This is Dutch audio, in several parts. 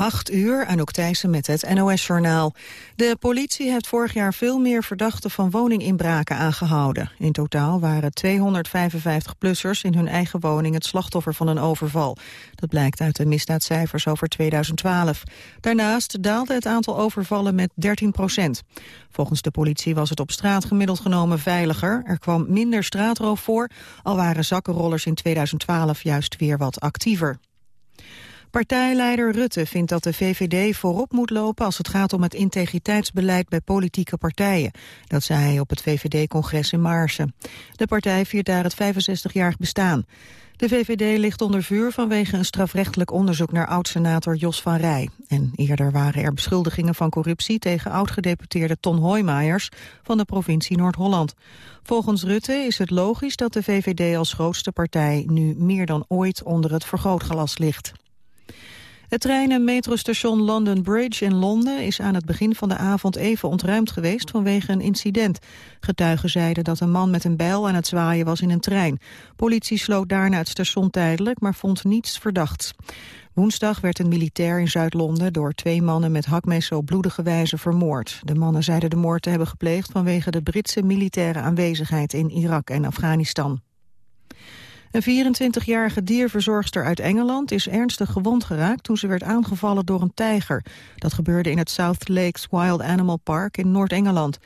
8 uur, Anouk Thijssen met het NOS-journaal. De politie heeft vorig jaar veel meer verdachten van woninginbraken aangehouden. In totaal waren 255-plussers in hun eigen woning het slachtoffer van een overval. Dat blijkt uit de misdaadcijfers over 2012. Daarnaast daalde het aantal overvallen met 13 procent. Volgens de politie was het op straat gemiddeld genomen veiliger. Er kwam minder straatroof voor, al waren zakkenrollers in 2012 juist weer wat actiever. Partijleider Rutte vindt dat de VVD voorop moet lopen als het gaat om het integriteitsbeleid bij politieke partijen. Dat zei hij op het VVD-congres in Maarsen. De partij viert daar het 65-jarig bestaan. De VVD ligt onder vuur vanwege een strafrechtelijk onderzoek naar oud-senator Jos van Rij. En eerder waren er beschuldigingen van corruptie tegen oud-gedeputeerde Ton Hoijmaijers van de provincie Noord-Holland. Volgens Rutte is het logisch dat de VVD als grootste partij nu meer dan ooit onder het vergrootglas ligt. Het trein- en metrostation London Bridge in Londen is aan het begin van de avond even ontruimd geweest vanwege een incident. Getuigen zeiden dat een man met een bijl aan het zwaaien was in een trein. Politie sloot daarna het station tijdelijk, maar vond niets verdachts. Woensdag werd een militair in Zuid-Londen door twee mannen met hakmessen op bloedige wijze vermoord. De mannen zeiden de moord te hebben gepleegd vanwege de Britse militaire aanwezigheid in Irak en Afghanistan. Een 24-jarige dierverzorgster uit Engeland is ernstig gewond geraakt toen ze werd aangevallen door een tijger. Dat gebeurde in het South Lakes Wild Animal Park in Noord-Engeland.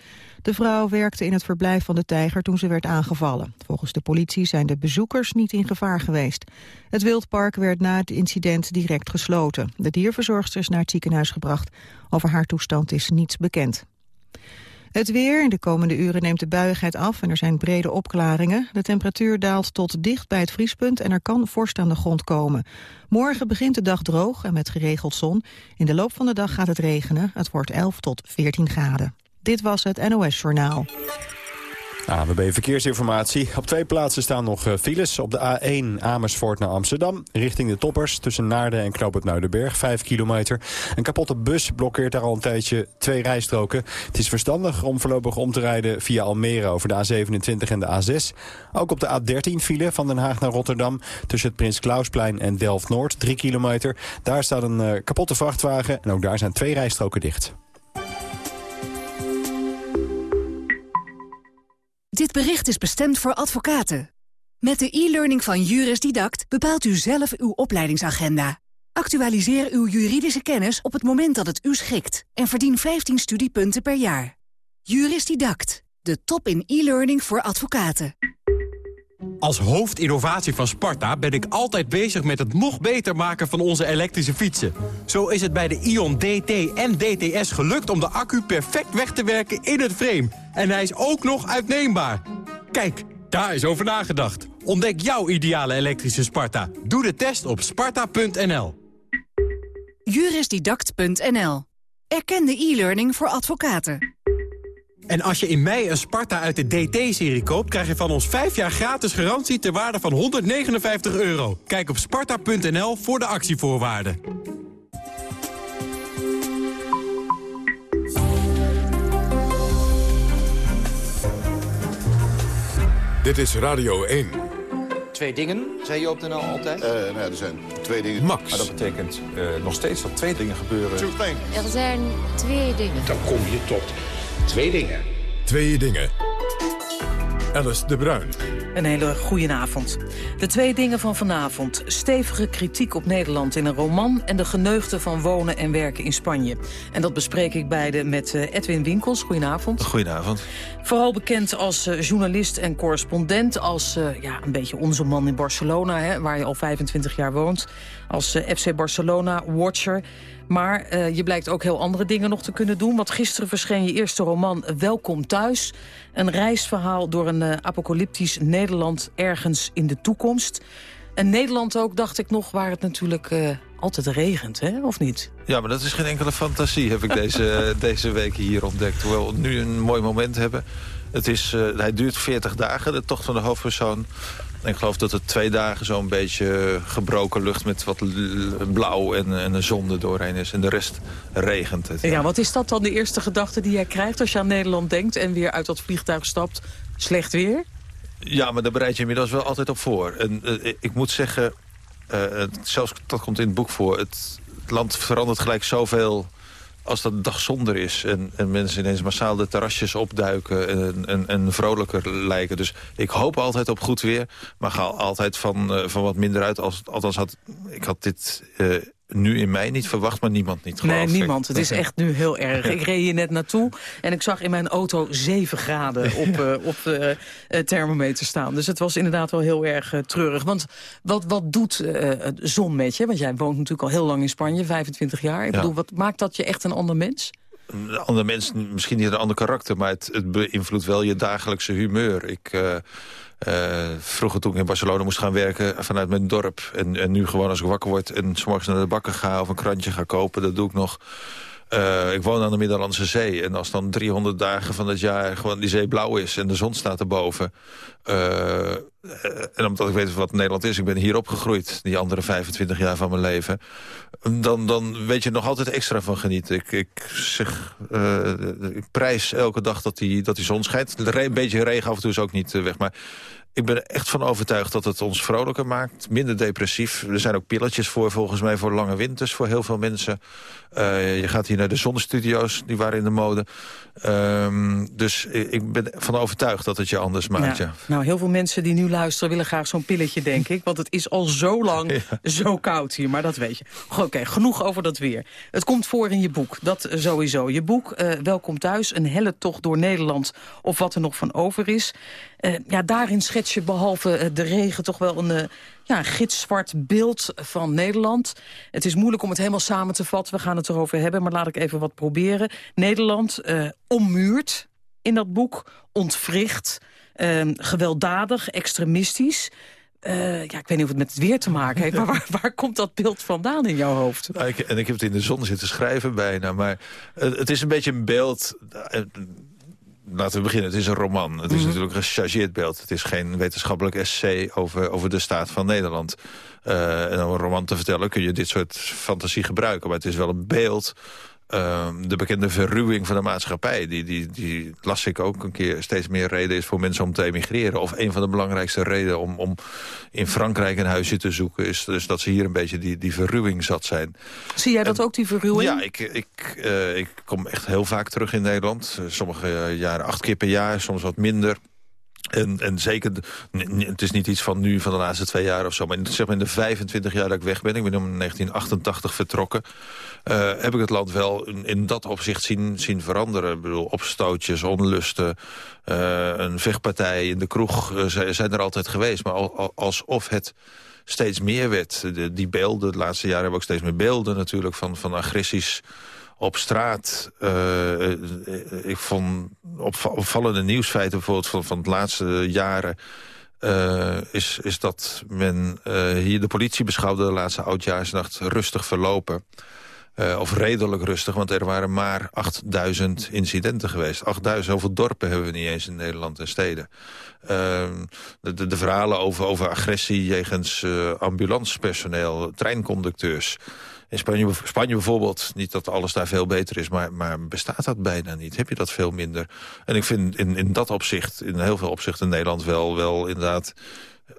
De vrouw werkte in het verblijf van de tijger toen ze werd aangevallen. Volgens de politie zijn de bezoekers niet in gevaar geweest. Het wildpark werd na het incident direct gesloten. De dierverzorgster is naar het ziekenhuis gebracht. Over haar toestand is niets bekend. Het weer. In de komende uren neemt de buiigheid af en er zijn brede opklaringen. De temperatuur daalt tot dicht bij het vriespunt en er kan vorst aan de grond komen. Morgen begint de dag droog en met geregeld zon. In de loop van de dag gaat het regenen. Het wordt 11 tot 14 graden. Dit was het NOS Journaal. AWB Verkeersinformatie. Op twee plaatsen staan nog eh, files. Op de A1 Amersfoort naar Amsterdam. Richting de toppers tussen Naarden en Knoop het Muidenberg. 5 kilometer. Een kapotte bus blokkeert daar al een tijdje twee rijstroken. Het is verstandig om voorlopig om te rijden via Almere over de A27 en de A6. Ook op de A13 file van Den Haag naar Rotterdam. Tussen het Prins Klausplein en Delft-Noord. 3 kilometer. Daar staat een uh, kapotte vrachtwagen. En ook daar zijn twee rijstroken dicht. Dit bericht is bestemd voor advocaten. Met de e-learning van Juris Didact bepaalt u zelf uw opleidingsagenda. Actualiseer uw juridische kennis op het moment dat het u schikt... en verdien 15 studiepunten per jaar. Juris Didact, de top in e-learning voor advocaten. Als hoofdinnovatie van Sparta ben ik altijd bezig met het nog beter maken van onze elektrische fietsen. Zo is het bij de Ion DT en DTS gelukt om de accu perfect weg te werken in het frame. En hij is ook nog uitneembaar. Kijk, daar is over nagedacht. Ontdek jouw ideale elektrische Sparta. Doe de test op sparta.nl. Jurisdidact.nl. Erkende e-learning voor advocaten. En als je in mei een Sparta uit de DT-serie koopt... krijg je van ons 5 jaar gratis garantie ter waarde van 159 euro. Kijk op sparta.nl voor de actievoorwaarden. Dit is Radio 1. Twee dingen, zei je op de NL altijd? Uh, nou ja, er zijn twee dingen. Max. Maar dat betekent uh, nog steeds dat twee dingen gebeuren. Er zijn twee dingen. Dan kom je tot Twee dingen. Twee dingen. Alice de Bruin. Een hele goede avond. De twee dingen van vanavond. Stevige kritiek op Nederland in een roman... en de geneugten van wonen en werken in Spanje. En dat bespreek ik beide met eh, Edwin Winkels. Goedenavond. Goedenavond. Vooral bekend als uh, journalist en correspondent... als uh, ja, een beetje onze man in Barcelona, hè, waar je al 25 jaar woont. Als FC Barcelona-watcher... Maar uh, je blijkt ook heel andere dingen nog te kunnen doen. Want gisteren verscheen je eerste roman Welkom Thuis. Een reisverhaal door een uh, apocalyptisch Nederland ergens in de toekomst. En Nederland ook, dacht ik nog, waar het natuurlijk uh, altijd regent, hè? of niet? Ja, maar dat is geen enkele fantasie, heb ik deze, deze week hier ontdekt. Hoewel we nu een mooi moment hebben. Het is, hij duurt 40 dagen, de tocht van de hoofdpersoon. En ik geloof dat het twee dagen zo'n beetje gebroken lucht... met wat blauw en, en een zon er doorheen is. En de rest regent het. Ja. wat is dat dan de eerste gedachte die jij krijgt... als je aan Nederland denkt en weer uit dat vliegtuig stapt? Slecht weer? Ja, maar daar bereid je inmiddels wel altijd op voor. En uh, ik moet zeggen, uh, zelfs dat komt in het boek voor... Het, het land verandert gelijk zoveel als dat dag zonder is en, en mensen ineens massaal de terrasjes opduiken en, en, en vrolijker lijken. Dus ik hoop altijd op goed weer, maar ga altijd van, uh, van wat minder uit. Als, althans, had, ik had dit uh, nu in mei niet verwacht, maar niemand niet Nee, niemand. Het is echt nu heel erg. Ik reed hier net naartoe en ik zag in mijn auto 7 graden op, uh, op de uh, thermometer staan. Dus het was inderdaad wel heel erg uh, treurig. Want wat, wat doet zon met je? Want jij woont natuurlijk al heel lang in Spanje, 25 jaar. Ik ja. bedoel, wat maakt dat je echt een ander mens? Een ander mens, misschien niet een ander karakter... maar het, het beïnvloedt wel je dagelijkse humeur. Ik... Uh, vroeger toen ik in Barcelona moest gaan werken vanuit mijn dorp. En, nu gewoon als ik wakker word en s morgens naar de bakker ga... of een krantje ga kopen, dat doe ik nog. Uh, ik woon aan de Middellandse Zee. En als dan 300 dagen van het jaar gewoon die zee blauw is... en de zon staat erboven... Uh, en omdat ik weet wat Nederland is, ik ben hier opgegroeid... die andere 25 jaar van mijn leven... dan, dan weet je nog altijd extra van genieten. Ik, ik, zeg, ik prijs elke dag dat die, dat die zon schijnt. Een beetje regen af en toe is ook niet weg. Maar ik ben echt van overtuigd dat het ons vrolijker maakt. Minder depressief. Er zijn ook pilletjes voor, volgens mij, voor lange winters... voor heel veel mensen. Uh, je gaat hier naar de zonnestudio's, die waren in de mode. Um, dus ik ben van overtuigd dat het je anders maakt, ja. ja. Nou, heel veel mensen die nu luisteren willen graag zo'n pilletje, denk ik. Want het is al zo lang ja. zo koud hier, maar dat weet je. Oké, okay, genoeg over dat weer. Het komt voor in je boek, dat sowieso. Je boek, uh, Welkom thuis, een helle tocht door Nederland... of wat er nog van over is. Uh, ja, daarin schets je behalve de regen toch wel een ja, gitzwart beeld van Nederland. Het is moeilijk om het helemaal samen te vatten. We gaan het erover hebben, maar laat ik even wat proberen. Nederland uh, ommuurd in dat boek, ontwricht, uh, gewelddadig, extremistisch. Uh, ja, ik weet niet of het met het weer te maken heeft, maar waar, waar komt dat beeld vandaan in jouw hoofd? Nou, ik, en ik heb het in de zon zitten schrijven bijna, maar het is een beetje een beeld laten we beginnen. Het is een roman. Het is mm -hmm. natuurlijk een gechargeerd beeld. Het is geen wetenschappelijk essay over, over de staat van Nederland. Uh, en om een roman te vertellen kun je dit soort fantasie gebruiken. Maar het is wel een beeld uh, de bekende verruwing van de maatschappij. Die, die, die las ik ook een keer steeds meer reden is voor mensen om te emigreren. Of een van de belangrijkste redenen om, om in Frankrijk een huisje te zoeken... is dus dat ze hier een beetje die, die verruwing zat zijn. Zie jij dat en, ook, die verruwing? Ja, ik, ik, uh, ik kom echt heel vaak terug in Nederland. Sommige jaren acht keer per jaar, soms wat minder... En, en zeker, het is niet iets van nu, van de laatste twee jaar of zo... maar zeg maar in de 25 jaar dat ik weg ben, ik ben in 1988 vertrokken... Uh, heb ik het land wel in, in, dat opzicht zien, zien veranderen. Ik bedoel, opstootjes, onlusten, uh, een vechtpartij in de kroeg uh, zijn er altijd geweest. Maar al, alsof het steeds meer werd. Die beelden, de laatste jaren hebben we ook steeds meer beelden natuurlijk... van, van agressies op straat. Uh, ik vond opvallende nieuwsfeiten bijvoorbeeld van, van de laatste jaren... Uh, is, is dat men hier de politie beschouwde de laatste oudjaarsnacht rustig verlopen. Uh, of redelijk rustig, want er waren maar 8000 incidenten geweest. 8000, zoveel dorpen hebben we niet eens in Nederland en steden. Uh, de, de, de, verhalen over, over agressie jegens ambulancepersoneel, treinconducteurs... In Spanje, Spanje bijvoorbeeld, niet dat alles daar veel beter is... Maar, maar bestaat dat bijna niet, heb je dat veel minder. En ik vind in, in dat opzicht, in heel veel opzichten Nederland wel, wel inderdaad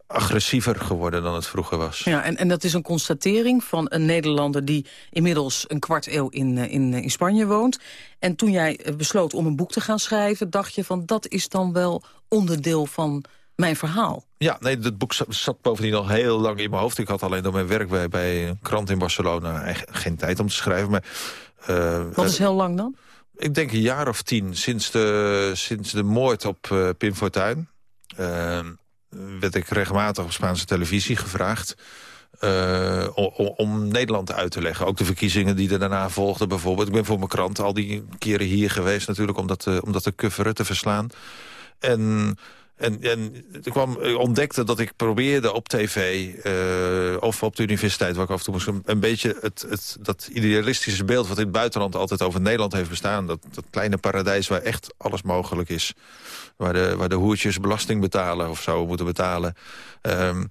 agressiever geworden dan het vroeger was. Ja, en, en dat is een constatering van een Nederlander... die inmiddels een kwart eeuw in, in, in Spanje woont. En toen jij besloot om een boek te gaan schrijven... dacht je van dat is dan wel onderdeel van mijn verhaal. Ja, nee, het boek zat bovendien al heel lang in mijn hoofd. Ik had alleen door mijn werk bij, bij een krant in Barcelona geen tijd om te schrijven. Maar, uh, Wat is heel lang dan? Ik denk een jaar of tien, sinds de, sinds de moord op uh, Pim Fortuyn... Uh, werd ik regelmatig op Spaanse televisie gevraagd... Uh, om, om, Nederland uit te leggen. Ook de verkiezingen die er daarna volgden bijvoorbeeld. Ik ben voor mijn krant al die keren hier geweest natuurlijk... om dat, om dat te coveren, te verslaan. En en, en ik kwam, ik ontdekte dat ik probeerde op tv uh, of op de universiteit... waar ik af en toe moest, een beetje het, het, dat idealistische beeld... wat in het buitenland altijd over Nederland heeft bestaan. Dat, dat kleine paradijs waar echt alles mogelijk is. Waar de, waar de hoertjes belasting betalen of zouden moeten betalen. Um,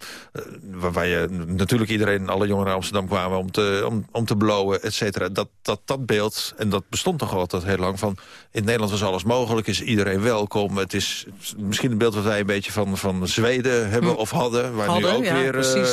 waar, waar, je natuurlijk iedereen, alle jongeren in Amsterdam kwamen om te, om, om te blowen, et cetera. Dat, dat, dat beeld, en dat bestond toch altijd heel lang van... in Nederland was alles mogelijk, is iedereen welkom. Het is misschien een beeld wat wij een beetje van, van Zweden hebben hm. of hadden. Waar nu ook weer uh,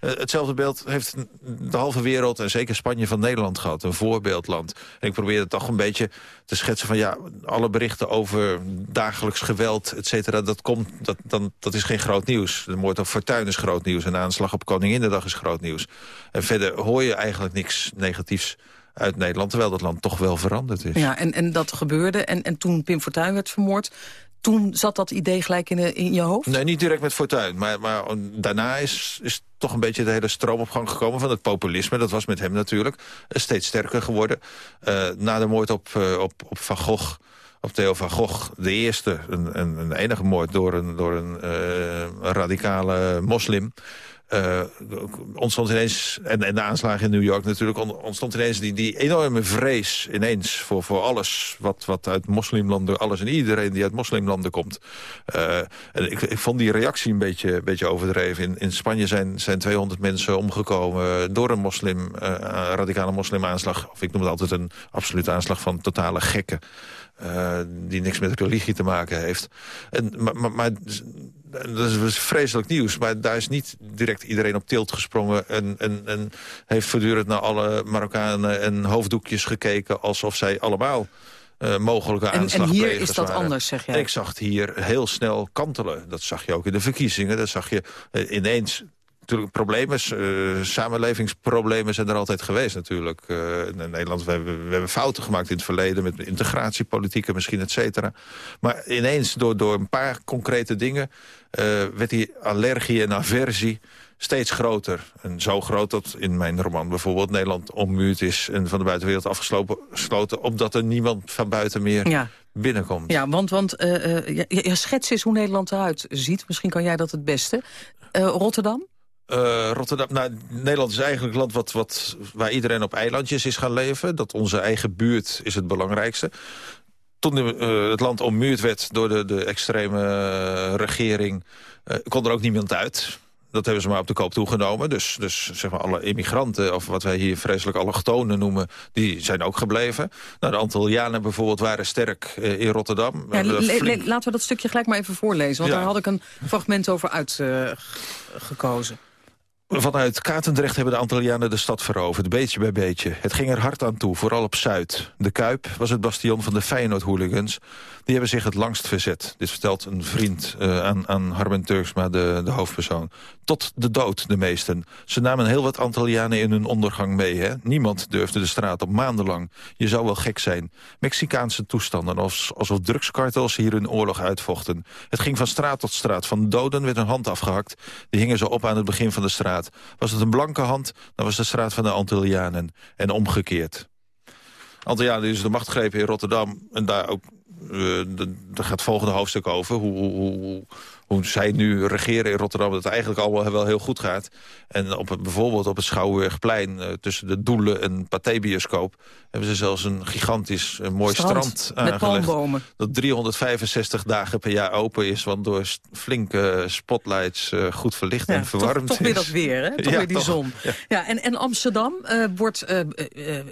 hetzelfde beeld heeft de halve wereld... en zeker Spanje van Nederland gehad. Een voorbeeldland. En ik probeer het toch een beetje te schetsen van... ja, alle berichten over dagelijks geweld, et cetera... Dat, komt, dat, dan, dat is geen groot nieuws. De moord op Fortuin is groot nieuws. Een aanslag op Koninginnedag is groot nieuws. En verder hoor je eigenlijk niks negatiefs uit Nederland... terwijl dat land toch wel veranderd is. Ja, en, en dat gebeurde. En, en toen Pim Fortuyn werd vermoord... toen zat dat idee gelijk in, de, in je hoofd? Nee, niet direct met Fortuyn. Maar, maar daarna is, is toch een beetje de hele stroom op gang gekomen van het populisme. Dat was met hem natuurlijk steeds sterker geworden. Uh, na de moord op, op, op Van Gogh op Theo van Gogh, de eerste, een, een, een enige moord door een, door een radicale moslim uh, ontstond ineens, en, en de aanslagen in New York natuurlijk, ontstond ineens die, die enorme vrees ineens voor, voor alles wat, wat uit moslimlanden, alles en iedereen die uit moslimlanden komt. Uh, en ik, vond die reactie een beetje, een beetje overdreven. In, in Spanje zijn, zijn 200 mensen omgekomen door een moslim, uh, radicale moslimaanslag. Of ik noem het altijd een absolute aanslag van totale gekken. Die niks met religie te maken heeft. En, maar, maar, maar dat is vreselijk nieuws, maar daar is niet direct iedereen op tilt gesprongen... en, en, en heeft voortdurend naar alle Marokkanen en hoofddoekjes gekeken... alsof zij allemaal uh, mogelijke aanslagplegers En hier is dat anders, zeg jij? Ik zag het hier heel snel kantelen. Dat zag je ook in de verkiezingen. Dat zag je uh, ineens natuurlijk problemen, uh, samenlevingsproblemen zijn er altijd geweest natuurlijk. Uh, in Nederland, we hebben, we hebben fouten gemaakt in het verleden... met integratiepolitieken misschien, et cetera. Maar ineens door, door een paar concrete dingen... Uh, werd die allergie en aversie steeds groter. En zo groot dat in mijn roman bijvoorbeeld Nederland ommuurd is... en van de buitenwereld afgesloten... opdat er niemand van buiten meer binnenkomt. Ja, want, want uh, ja, schets is hoe Nederland eruit ziet. Misschien kan jij dat het beste. Uh, Rotterdam? Uh, Rotterdam, nou, Nederland is eigenlijk een land wat, wat, waar iedereen op eilandjes is gaan leven. Dat onze eigen buurt is het belangrijkste. Toen uh, het land ommuurd werd door de, de extreme uh, regering... kon er ook niemand uit. Dat hebben ze maar op de koop toegenomen. Dus, dus zeg maar alle immigranten, of wat wij hier vreselijk allochtonen noemen... die zijn ook gebleven. Nou, de Antillianen bijvoorbeeld waren sterk in Rotterdam. Ja, laten we dat stukje gelijk maar even voorlezen. Want daar had ik een fragment over uitgekozen. Vanuit Katendrecht hebben de Antillianen de stad veroverd, beetje bij beetje. Het ging er hard aan toe, vooral op Zuid. De Kuip was het bastion van de Feyenoord-hooligans. Die hebben zich het langst verzet. Dit vertelt een vriend uh, aan, aan Harmen Turksma, de, de hoofdpersoon. Tot de dood, de meesten. Ze namen heel wat Antillianen in hun ondergang mee. Hè? Niemand durfde de straat op maandenlang. Je zou wel gek zijn. Mexicaanse toestanden, alsof, drugskartels hier hun oorlog uitvochten. Het ging van straat tot straat. Van doden werd een hand afgehakt. Die hingen zo op aan het begin van de straat. Was het een blanke hand, dan was de straat van de Antillianen. En omgekeerd. Antillianen is de machtgreep in Rotterdam. En daar ook daar gaat het volgende hoofdstuk over. Hoe, hoe, hoe zij nu regeren in Rotterdam... dat het eigenlijk allemaal wel heel goed gaat. En op het, bijvoorbeeld op het Schouwburgplein... Uh, tussen de Doelen en Pathé-bioscoop... hebben ze zelfs een gigantisch een mooi strand, strand aangelegd. Dat 365 dagen per jaar open is... want door flinke spotlights uh, goed verlicht ja, en verwarmd toch, toch weer dat weer, hè? Toch ja, weer die toch. zon. Ja. ja. en, en Amsterdam uh, wordt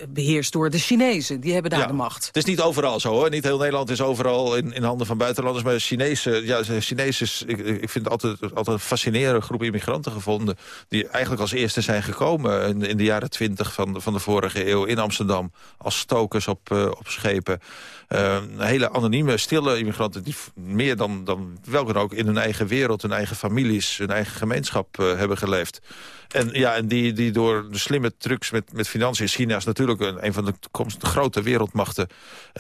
beheerst door de Chinezen. Die hebben daar de macht. Het is niet overal zo, hoor. Niet heel Nederland is overal in, in handen van buitenlanders. Maar de Chinese, ja, Chinese ik, ik vind het altijd, altijd een fascinerende groep immigranten gevonden... die eigenlijk als eerste zijn gekomen in, in de jaren twintig van, van de vorige eeuw in Amsterdam... als stokers op, uh, op schepen. Uh, hele anonieme, stille immigranten... die meer dan, dan welke ook in hun eigen wereld, hun eigen families... hun eigen gemeenschap uh, hebben geleefd. En, ja, en die, die door de slimme trucs met, met financiën... China is natuurlijk een, een van de, grote wereldmachten.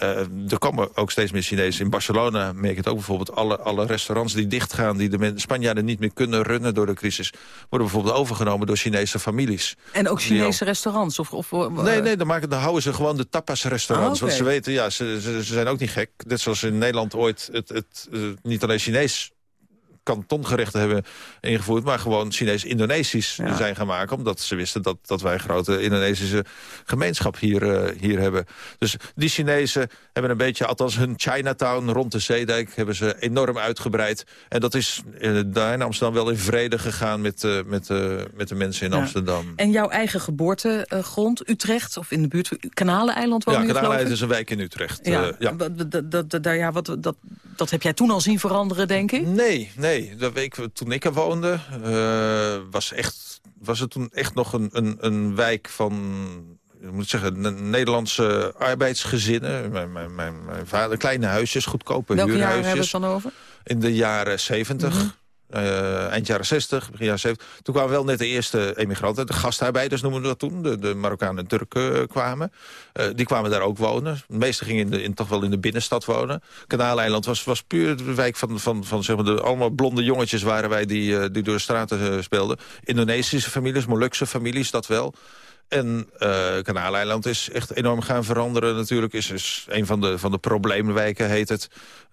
Uh, er komen ook steeds meer Chinezen. In Barcelona merk je het ook bijvoorbeeld. Alle, alle restaurants die dichtgaan... die de Spanjaarden niet meer kunnen runnen door de crisis... worden bijvoorbeeld overgenomen door Chinese families. En ook Chinese restaurants? Of, of, nee, nee dan, maken, dan houden ze gewoon de tapas-restaurants. Ah, okay. Want ze weten, ja, ze, ze, ze, zijn ook niet gek. Net zoals in Nederland ooit het, het, het, niet alleen Chinees kantongerechten hebben ingevoerd... maar gewoon Chinees-Indonesisch zijn gaan maken... omdat ze wisten dat, dat wij een grote Indonesische gemeenschap hier, hier hebben. Dus die Chinezen hebben een beetje, althans hun Chinatown rond de Zeedijk... hebben ze enorm uitgebreid. En dat is daar in Amsterdam wel in vrede gegaan met, met, met de mensen in Amsterdam. En jouw eigen geboortegrond, Utrecht, of in de buurt... Kanaleneiland wonen Ja, Kanaleneiland is een wijk in Utrecht. Ja, ja. Wat, dat, dat heb jij toen al zien veranderen, denk ik? Nee, nee. Dat week, toen ik er woonde, uh, was, echt, was het toen echt nog een, een, een wijk van moet ik zeggen, Nederlandse arbeidsgezinnen. Mijn, mijn, mijn, mijn, vader, kleine huisjes, goedkope Welke huurhuisjes. Welke jaren hebben we het dan over? In de jaren zeventig. Uh, eind jaren 60, begin jaren 70. Toen kwamen wel net de eerste emigranten, de gastarbeiders noemen we dat toen. De, de Marokkanen en Turken uh, kwamen. Uh, die kwamen daar ook wonen. De meesten gingen in, toch wel in de binnenstad wonen. Kanaaleiland was, was puur de wijk van, van, van zeg maar de, allemaal blonde jongetjes waren wij die, die door de straten speelden. Indonesische families, Molukse families, dat wel. En uh, Kanaaleiland is echt enorm gaan veranderen natuurlijk. Is, is een van de, van de probleemwijken, heet het.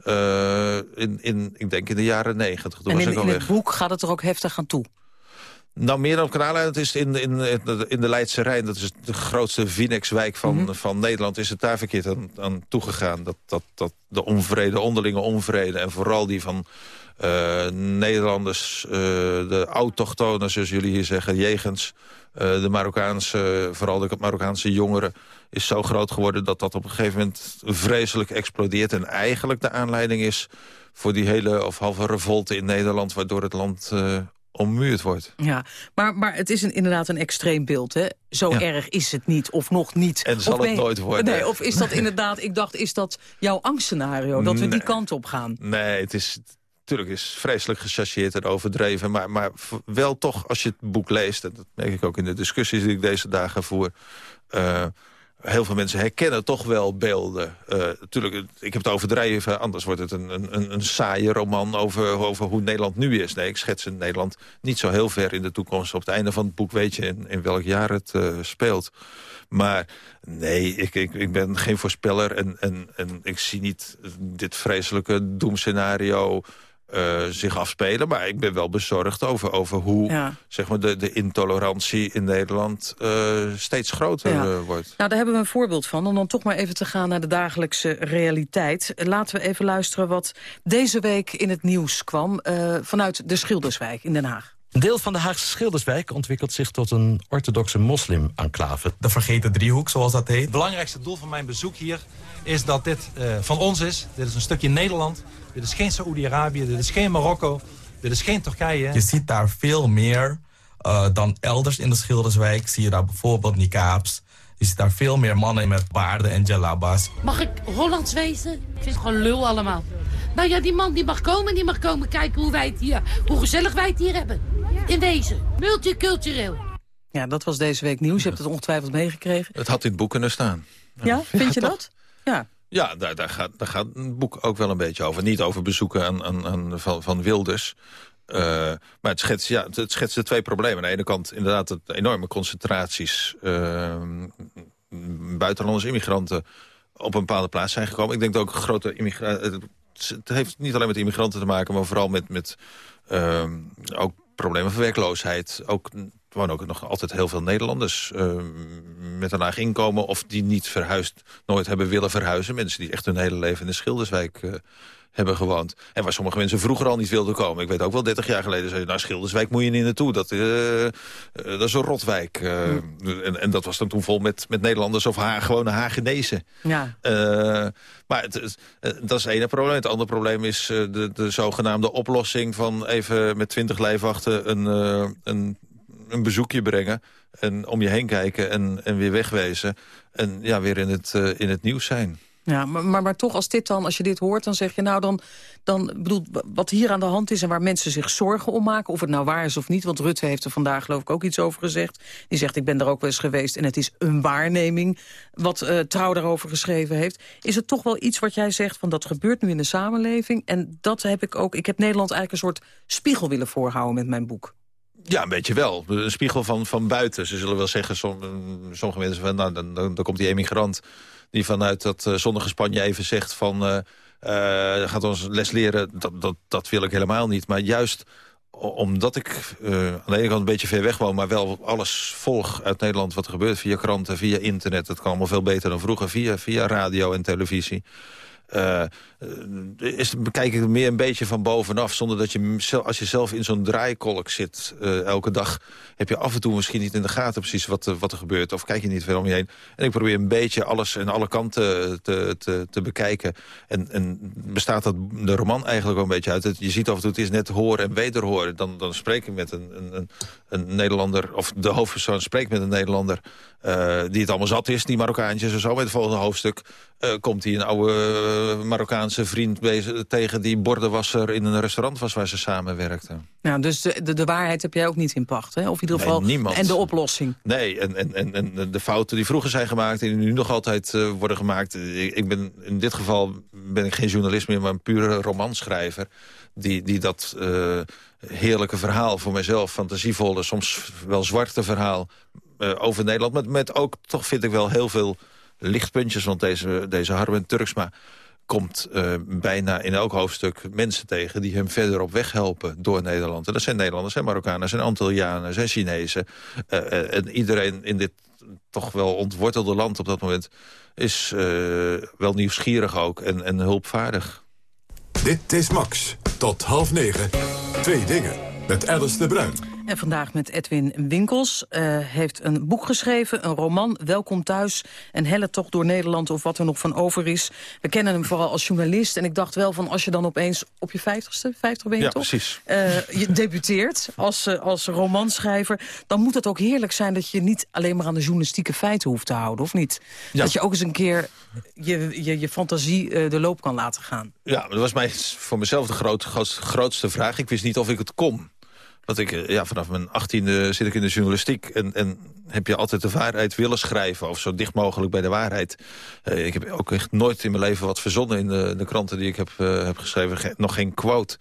Uh, in, in, ik denk in de jaren negentig. En in, in het boek gaat het er ook heftig aan toe? Nou, meer dan op Kanaaleiland is in, in, in de Leidse Rijn... dat is de grootste Vinex-wijk van, mm -hmm. van Nederland... is het daar verkeerd aan, aan toegegaan. Dat, dat, dat de onvrede, onderlinge onvrede... en vooral die van uh, Nederlanders, uh, de autochtonen, zoals jullie hier zeggen... jegens uh, de Marokkaanse, vooral de Marokkaanse jongeren... is zo groot geworden dat dat op een gegeven moment vreselijk explodeert... en eigenlijk de aanleiding is voor die hele of halve revolte in Nederland... waardoor het land ommuurd wordt. Ja, maar, maar het is een, inderdaad een extreem beeld. Hè? Zo ja. erg is het niet, of nog niet. En zal het nooit worden. Nee, of is dat inderdaad, ik dacht, is dat jouw angstscenario? Dat we nee. die kant op gaan? Nee, het is... Natuurlijk is vreselijk gechargeerd en overdreven. Maar, maar wel toch, als je het boek leest... en dat merk ik ook in de discussies die ik deze dagen voer... Uh, heel veel mensen herkennen toch wel beelden. Natuurlijk, ik heb het overdreven, anders wordt het een, een, een saaie roman over, hoe Nederland nu is. Nee, ik schets in Nederland niet zo heel ver in de toekomst. Op het einde van het boek weet je in, welk jaar het uh, speelt. Maar nee, ik, ik, ik ben geen voorspeller en, en ik zie niet dit vreselijke doemscenario... Uh, zich afspelen. Maar ik ben wel bezorgd over, over hoe ja. zeg maar, de, de intolerantie in Nederland uh, steeds groter ja. uh, wordt. Nou, daar hebben we een voorbeeld van. Om dan toch maar even te gaan naar de dagelijkse realiteit. Laten we even luisteren wat deze week in het nieuws kwam... vanuit de Schilderswijk in Den Haag. Een deel van de Haagse Schilderswijk ontwikkelt zich tot een orthodoxe moslim-enclave. De vergeten driehoek, zoals dat heet. Het belangrijkste doel van mijn bezoek hier is dat dit van ons is. Dit is een stukje Nederland. Dit is geen Saoedi-Arabië, dit is geen Marokko, dit is geen Turkije. Je ziet daar veel meer uh, dan elders in de Schilderswijk. Zie je daar bijvoorbeeld niqabs. Je ziet daar veel meer mannen met baarden en jalabas. Mag ik Hollands wezen? Ik vind het gewoon lul allemaal. Nou ja, die man die mag komen, die mag komen kijken hoe wij het hier, hoe gezellig wij het hier hebben. In wezen, multicultureel. Ja, dat was deze week nieuws. Je hebt het ongetwijfeld meegekregen. Het had in het boek kunnen staan. Ja, vind je dat? Ja. Ja, daar, daar, gaat, daar gaat een boek ook wel een beetje over. Niet over bezoeken aan, van, van Wilders. Uh, maar het schetst, ja, het schetst de twee problemen. Aan de ene kant inderdaad het enorme concentraties... Uh, buitenlanders, immigranten op een bepaalde plaats zijn gekomen. Ik denk dat ook grote immigranten... Het heeft niet alleen met immigranten te maken... maar vooral met, met uh, ook problemen van werkloosheid. Ook wonen ook nog altijd heel veel Nederlanders uh, met een laag inkomen... of die niet verhuisd, nooit hebben willen verhuizen. Mensen die echt hun hele leven in de Schilderswijk uh, hebben gewoond. En waar sommige mensen vroeger al niet wilden komen. Ik weet ook wel, 30 jaar geleden zei nou Schilderswijk moet je niet naartoe. Dat, uh, dat is een rotwijk. Mm. en, en, dat was dan toen vol met, met Nederlanders of ha gewone Hagenezen. Ja. maar het, het, dat is het ene probleem. Het andere probleem is de, de zogenaamde oplossing van even met 20 lijfwachten een, een een bezoekje brengen. En om je heen kijken en, en weer wegwezen. En ja, weer in het, uh, in het nieuws zijn. Ja, maar, maar, maar, toch als dit dan, als je dit hoort, dan zeg je nou dan, dan bedoel, wat hier aan de hand is en waar mensen zich zorgen om maken, of het nou waar is of niet, want Rutte heeft er vandaag geloof ik ook iets over gezegd. Die zegt, ik ben er ook wel eens geweest en het is een waarneming wat uh, Trouw daarover geschreven heeft. Is het toch wel iets wat jij zegt van dat gebeurt nu in de samenleving en dat heb ik ook, ik heb Nederland eigenlijk een soort spiegel willen voorhouden met mijn boek. Ja, een beetje wel. Een spiegel van, van buiten. Ze zullen wel zeggen, som, sommige mensen van... nou, dan, dan, komt die emigrant die vanuit dat uh, zonnige Spanje even zegt van... Uh, Uh, gaat ons les leren, dat, dat, dat wil ik helemaal niet. Maar juist omdat ik aan de ene kant een beetje ver weg woon... maar wel alles volg uit Nederland wat er gebeurt via kranten, via internet. Dat kan allemaal veel beter dan vroeger, via, via radio en televisie. Is, bekijk ik meer een beetje van bovenaf. Zonder dat je, als je zelf in zo'n draaikolk zit uh, elke dag... heb je af en toe misschien niet in de gaten precies wat, wat er gebeurt. Of kijk je niet veel om je heen. En ik probeer een beetje alles en alle kanten te, te, te bekijken. En, en bestaat dat de roman eigenlijk wel een beetje uit. Je ziet af en toe, het is net horen en wederhoren. Dan, dan spreek ik met een, een, een Nederlander... of de hoofdpersoon spreekt met een Nederlander... Uh, die het allemaal zat is, die Marokkaantjes en zo. Met het volgende hoofdstuk uh, komt hij een oude uh, Marokkaanse vriend bezig, tegen... die bordenwasser in een restaurant was waar ze samenwerkten. Nou, dus de, de, de, waarheid heb jij ook niet in pacht, hè? Of in ieder geval, nee, en de oplossing. Nee, en, en, en, en de fouten die vroeger zijn gemaakt... en die nu nog altijd worden gemaakt... Ik, ik, ben, in dit geval ben ik geen journalist meer, maar een pure romanschrijver... die, die dat heerlijke verhaal voor mijzelf, fantasievolle... soms wel zwarte verhaal uh, over Nederland. Met, met ook, toch vind ik wel heel veel lichtpuntjes. Want deze, deze Harmen Turksma komt uh, bijna in elk hoofdstuk mensen tegen... die hem verder op weg helpen door Nederland. En dat zijn Nederlanders, zijn Marokkanen, zijn Antillianen, zijn Chinezen. Uh, en iedereen in dit toch wel ontwortelde land op dat moment... is wel nieuwsgierig ook en, en hulpvaardig. Dit is Max. Tot half negen. Twee dingen. Met Alice de Bruin. En vandaag met Edwin Winkels. Uh, heeft een boek geschreven, een roman, Welkom Thuis. Een helle tocht door Nederland of wat er nog van over is. We kennen hem vooral als journalist. En ik dacht wel van als je dan opeens op je vijftigste, vijftig ben je ja, toch? precies. Uh, je debuteert als, uh, als romanschrijver. Dan moet het ook heerlijk zijn dat je niet alleen maar aan de journalistieke feiten hoeft te houden. Of niet? Ja. Dat je ook eens een keer je, je, je fantasie de loop kan laten gaan. Ja, dat was mij voor mezelf de groot, grootste, grootste vraag. Ik wist niet of ik het kon. Want ik, ja, vanaf mijn achttiende zit ik in de journalistiek... En, en heb je altijd de waarheid willen schrijven... of zo dicht mogelijk bij de waarheid. Uh, ik heb ook echt nooit in mijn leven wat verzonnen... in de, de kranten die ik heb, uh, heb geschreven. Ge nog geen quote.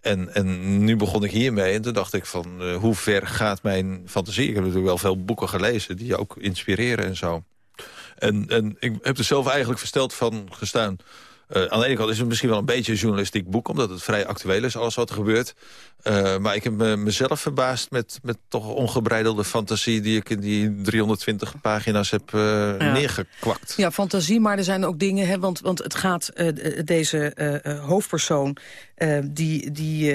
En, en nu begon ik hiermee en toen dacht ik van... Uh, hoe ver gaat mijn fantasie? Ik heb natuurlijk wel veel boeken gelezen... die je ook inspireren en zo. En, en ik heb er zelf eigenlijk versteld van gestaan... Uh, aan de ene kant is het misschien wel een beetje een journalistiek boek... omdat het vrij actueel is, alles wat er gebeurt. Uh, maar ik heb me, mezelf verbaasd met, met toch ongebreidelde fantasie... die ik in die 320 pagina's heb uh, ja. neergekwakt. Ja, fantasie, maar er zijn ook dingen... Hè, want, want het gaat, deze hoofdpersoon... die, die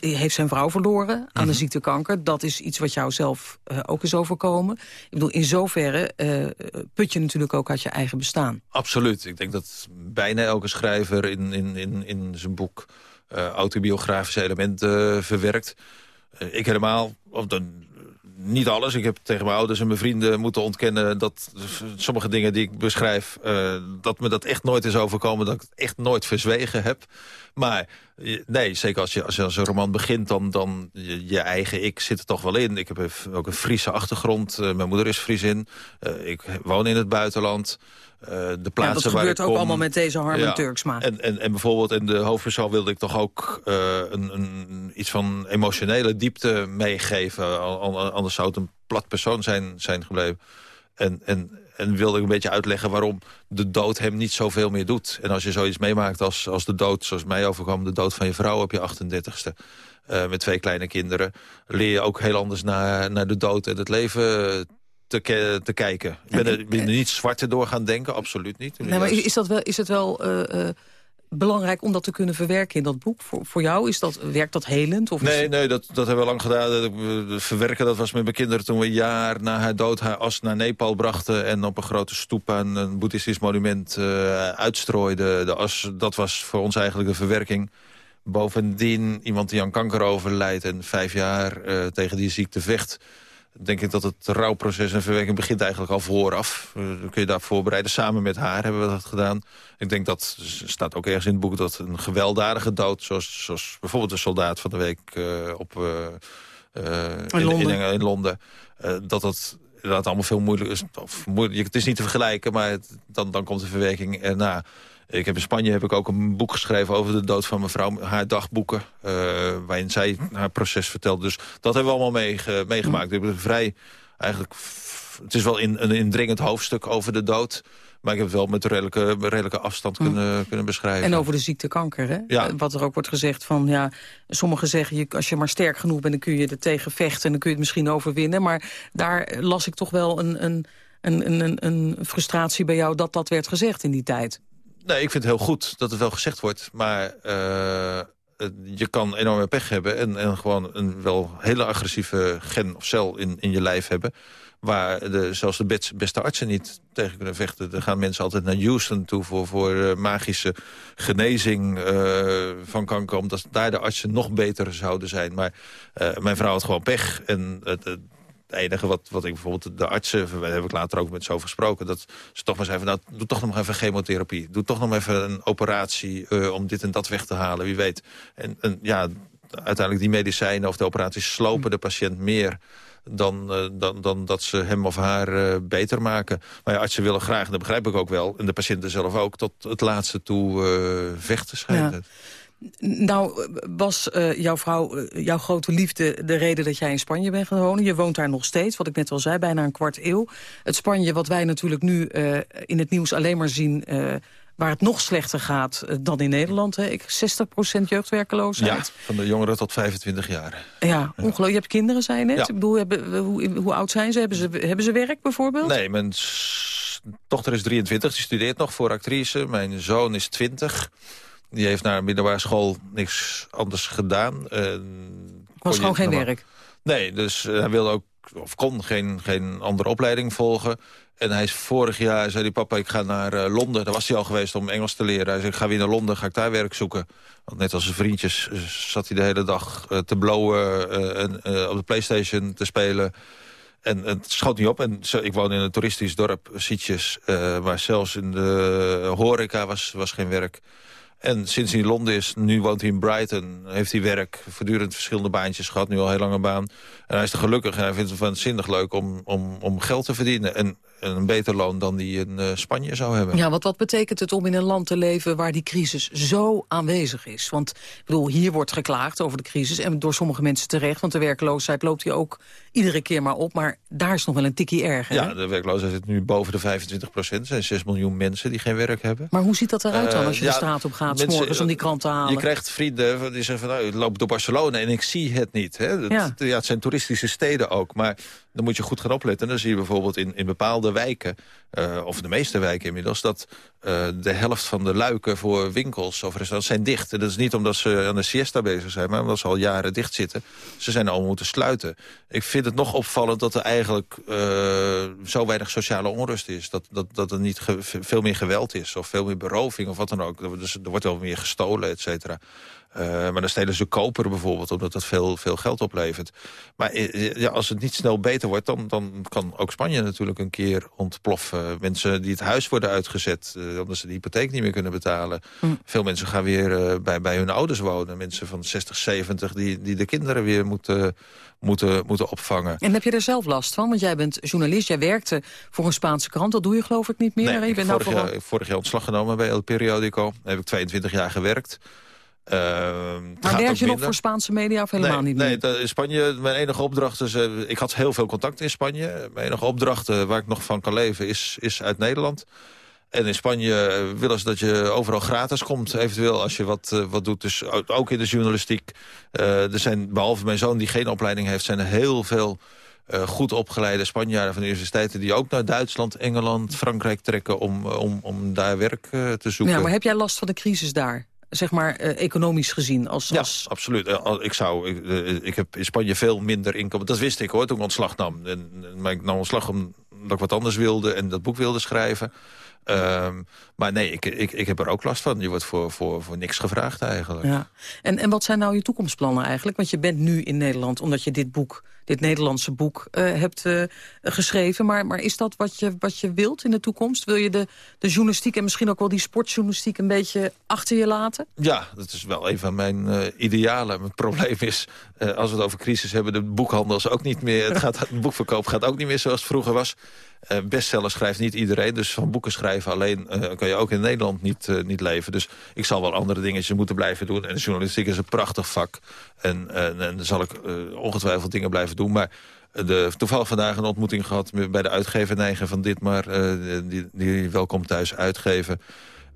heeft zijn vrouw verloren aan mm -hmm. de ziektekanker. Dat is iets wat jou zelf ook is overkomen. Ik bedoel, in zoverre put je natuurlijk ook uit je eigen bestaan. Absoluut. Ik denk dat bijna elke schrijver in, in, in, in zijn boek... Autobiografische elementen verwerkt. Ik helemaal, of dan, niet alles. Ik heb tegen mijn ouders en mijn vrienden moeten ontkennen... dat sommige dingen die ik beschrijf... dat me dat echt nooit is overkomen. Dat ik het echt nooit verzwegen heb. Maar nee, zeker als je als, je een roman begint... dan, dan je, eigen ik zit er toch wel in. Ik heb ook een Friese achtergrond. mijn moeder is Friesin. ik woon in het buitenland... Uh, de plaatsen ja, dat gebeurt ook kom, allemaal met deze Harman ja, Turksma. En, en, en bijvoorbeeld in de hoofdpersoon wilde ik toch ook uh, een, een, iets van emotionele diepte meegeven. Anders zou het een plat persoon zijn, zijn gebleven. En, en, en wilde ik een beetje uitleggen waarom de dood hem niet zoveel meer doet. En als je zoiets meemaakt als, als de dood, zoals mij overkwam... de dood van je vrouw op je 38ste, uh, met twee kleine kinderen... leer je ook heel anders naar, naar de dood en het leven te, te kijken. Ik ben er, ben er niet zwarter door gaan denken, absoluut niet. Nee, maar is, dat wel, is het wel uh, uh, belangrijk om dat te kunnen verwerken in dat boek? Voor, voor jou, is dat, werkt dat helend? Of nee, nee dat, dat hebben we lang gedaan. Verwerken, dat was met mijn kinderen toen we een jaar na haar dood... haar as naar Nepal brachten en op een grote stoep aan een boeddhistisch monument uh, uitstrooiden. De as, dat was voor ons eigenlijk de verwerking. Bovendien, iemand die aan kanker overlijdt en vijf jaar tegen die ziekte vecht denk ik dat het rouwproces en verwerking begint eigenlijk al vooraf. Uh, dan kun je daar voorbereiden. Samen met haar hebben we dat gedaan. Ik denk dat, staat ook ergens in het boek, dat een gewelddadige dood... zoals, zoals bijvoorbeeld de soldaat van de week uh, op, uh, in, Londen, in, in Londen dat dat inderdaad allemaal veel moeilijker is. Of, moeilijk, het is niet te vergelijken, maar het, dan, dan komt de verwerking erna. Ik heb in Spanje heb ik ook een boek geschreven over de dood van mijn vrouw. Haar dagboeken, uh, waarin zij haar proces vertelt. Dus dat hebben we allemaal meege, meegemaakt. Ik heb een vrij eigenlijk het is wel in, een indringend hoofdstuk over de dood... Maar ik heb het wel met redelijke, redelijke afstand hm. kunnen, kunnen beschrijven. En over de ziekte kanker, hè? Ja. Eh, wat er ook wordt gezegd van, ja, sommigen zeggen... Je, als je maar sterk genoeg bent, dan kun je er tegen vechten... en dan kun je het misschien overwinnen. Maar daar las ik toch wel een, een, een, een, een frustratie bij jou... dat dat werd gezegd in die tijd. Nee, ik vind het heel goed dat het wel gezegd wordt. Maar uh, je kan enorme pech hebben... en, en gewoon een wel hele agressieve gen of cel in, in je lijf hebben waar de, zelfs de beste artsen niet tegen kunnen vechten. Er gaan mensen altijd naar Houston toe voor, voor uh, magische genezing uh, van kanker... omdat daar de artsen nog beter zouden zijn. Maar mijn vrouw had gewoon pech. En het, het enige wat, wat ik bijvoorbeeld de artsen... daar heb ik later ook met zo gesproken... dat ze toch maar zeiden van, nou, doe toch nog even chemotherapie. Doe toch nog even een operatie om dit en dat weg te halen, wie weet. En, en ja, uiteindelijk die medicijnen of de operaties slopen de patiënt meer dan, uh, dan, dan dat ze hem of haar uh, beter maken. Maar ja, artsen willen graag, en dat begrijp ik ook wel... en de patiënten zelf ook, tot het laatste toe vechten schijnt Nou, was uh, jouw vrouw, uh, jouw grote liefde de reden dat jij in Spanje bent gaan wonen? Je woont daar nog steeds, wat ik net al zei, bijna een kwart eeuw. Het Spanje wat wij natuurlijk nu uh, in het nieuws alleen maar zien waar het nog slechter gaat eh, dan in Nederland. Hè? 60% jeugdwerkeloosheid. Ja, van de jongeren tot 25 jaar. Ja, ongelooflijk. Je hebt kinderen, zei je net. Ik bedoel, hebben, hoe, hoe, oud zijn ze? Hebben, ze? hebben ze werk bijvoorbeeld? Nee, mijn dochter is 23, die studeert nog voor actrice. Mijn zoon is 20. Die heeft naar een middelbare school niks anders gedaan. Uh, Was gewoon geen werk? Nee, dus eh, hij wilde ook of kon geen, geen andere opleiding volgen. En hij is vorig jaar, zei hij, papa, ik ga naar uh, Londen. Daar was hij al geweest om Engels te leren. Hij zei, ik ga weer naar Londen, ga ik daar werk zoeken. Want net als zijn vriendjes eh, zat hij de hele dag te blowen... en op de Playstation te spelen... En het schoot niet op. En ik woon in een toeristisch dorp, Sietjes... waar zelfs in de horeca was, was geen werk. En sinds hij in Londen is, nu woont hij in Brighton... heeft hij werk, voortdurend verschillende baantjes gehad, nu al heel lange baan. En hij is er gelukkig en hij vindt het waanzinnig leuk om, om, om geld te verdienen. En een beter loon dan die in uh, Spanje zou hebben. Ja, want wat betekent het om in een land te leven waar die crisis zo aanwezig is? Want ik bedoel, hier wordt geklaagd over de crisis en door sommige mensen terecht, want de werkloosheid loopt hier ook iedere keer maar op, maar daar is nog wel een tikkie erger. Ja, de werkloosheid zit nu boven de 25 procent. Er zijn 6 miljoen mensen die geen werk hebben. Maar hoe ziet dat eruit dan als je uh, de straat op gaat, mensen, morgens om die krant te halen? Je krijgt vrienden die zeggen van, nou, ik loop door Barcelona en ik zie het niet. Hè? Dat, ja. ja, het zijn toeristische steden ook, maar dan moet je goed gaan opletten. Dan zie je bijvoorbeeld in, in bepaalde wijken, uh, of de meeste wijken inmiddels... dat uh, de helft van de luiken voor winkels of restaurants zijn dicht. En dat is niet omdat ze aan de siesta bezig zijn... maar omdat ze al jaren dicht zitten. Ze zijn al moeten sluiten. Ik vind het nog opvallend dat er eigenlijk uh, zo weinig sociale onrust is. Dat, dat, dat er niet veel meer geweld is of veel meer beroving of wat dan ook. Dus er wordt wel meer gestolen, et cetera. Maar dan stelen ze koper bijvoorbeeld, omdat dat veel, veel geld oplevert. Maar ja, als het niet snel beter wordt, dan, dan kan ook Spanje natuurlijk een keer ontploffen. Mensen die het huis worden uitgezet, uh, omdat ze de hypotheek niet meer kunnen betalen. Hm. Veel mensen gaan weer uh, bij, bij hun ouders wonen. Mensen van 60, 70 die, die de kinderen weer moeten, moeten, moeten opvangen. En heb je er zelf last van? Want jij bent journalist, jij werkte voor een Spaanse krant. Dat doe je geloof ik niet meer. Nee, ik ben vorig, nou jaar, vorig jaar ontslag genomen bij El Periodico. Daar heb ik 22 jaar gewerkt. Uh, maar werk je nog voor Spaanse media of helemaal niet meer? Nee, in Spanje, mijn enige opdracht is... Uh, ik had heel veel contact in Spanje. Mijn enige opdracht uh, waar ik nog van kan leven is, is uit Nederland. En in Spanje eh, willen ze dat je overal gratis komt, eventueel als je wat, wat doet. Dus ook in de journalistiek. er zijn, behalve mijn zoon die geen opleiding heeft... zijn er heel veel goed opgeleide Spanjaarden van de universiteiten... die ook naar Duitsland, Engeland, Frankrijk trekken om, om, om daar werk te zoeken. Ja, maar heb jij last van de crisis daar? Zeg maar, uh, economisch gezien? Als, ja, als... absoluut. Uh, ik, zou, ik, uh, ik heb in Spanje veel minder inkomen. Dat wist ik hoor, toen ik ontslag nam. En, maar ik nam ontslag omdat ik wat anders wilde en dat boek wilde schrijven. Um, maar nee, ik, ik, ik heb er ook last van. Je wordt voor, voor, voor niks gevraagd eigenlijk. Ja. En, en wat zijn nou je toekomstplannen eigenlijk? Want je bent nu in Nederland omdat je dit boek dit Nederlandse boek uh, hebt uh, geschreven. Maar, maar is dat wat je, wat je wilt in de toekomst? Wil je de, de journalistiek en misschien ook wel die sportjournalistiek... een beetje achter je laten? Ja, dat is wel een van mijn uh, idealen. Mijn probleem is, als we het over crisis hebben... de boekhandel is ook niet meer... Het, gaat, de boekverkoop gaat ook niet meer zoals het vroeger was. Bestseller schrijft niet iedereen, dus van boeken schrijven alleen kan je ook in Nederland niet, niet leven. Dus ik zal wel andere dingetjes moeten blijven doen. En de journalistiek is een prachtig vak. En, en, zal ik ongetwijfeld dingen blijven doen. Maar De, toevallig vandaag een ontmoeting gehad bij de uitgever Neigen van Ditmar. Uh, die, die Welkom Thuis uitgeven.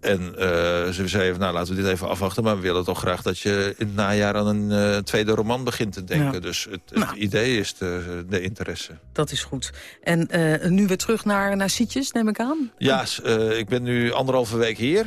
En uh, ze zeiden, nou laten we dit even afwachten. Maar we willen toch graag dat je in het najaar aan een uh, tweede roman begint te denken. Dus het, het nou. idee is de, de, interesse. Dat is goed. En uh, nu weer terug naar, naar Sietjes, neem ik aan? Ja, ik ben nu anderhalve week hier.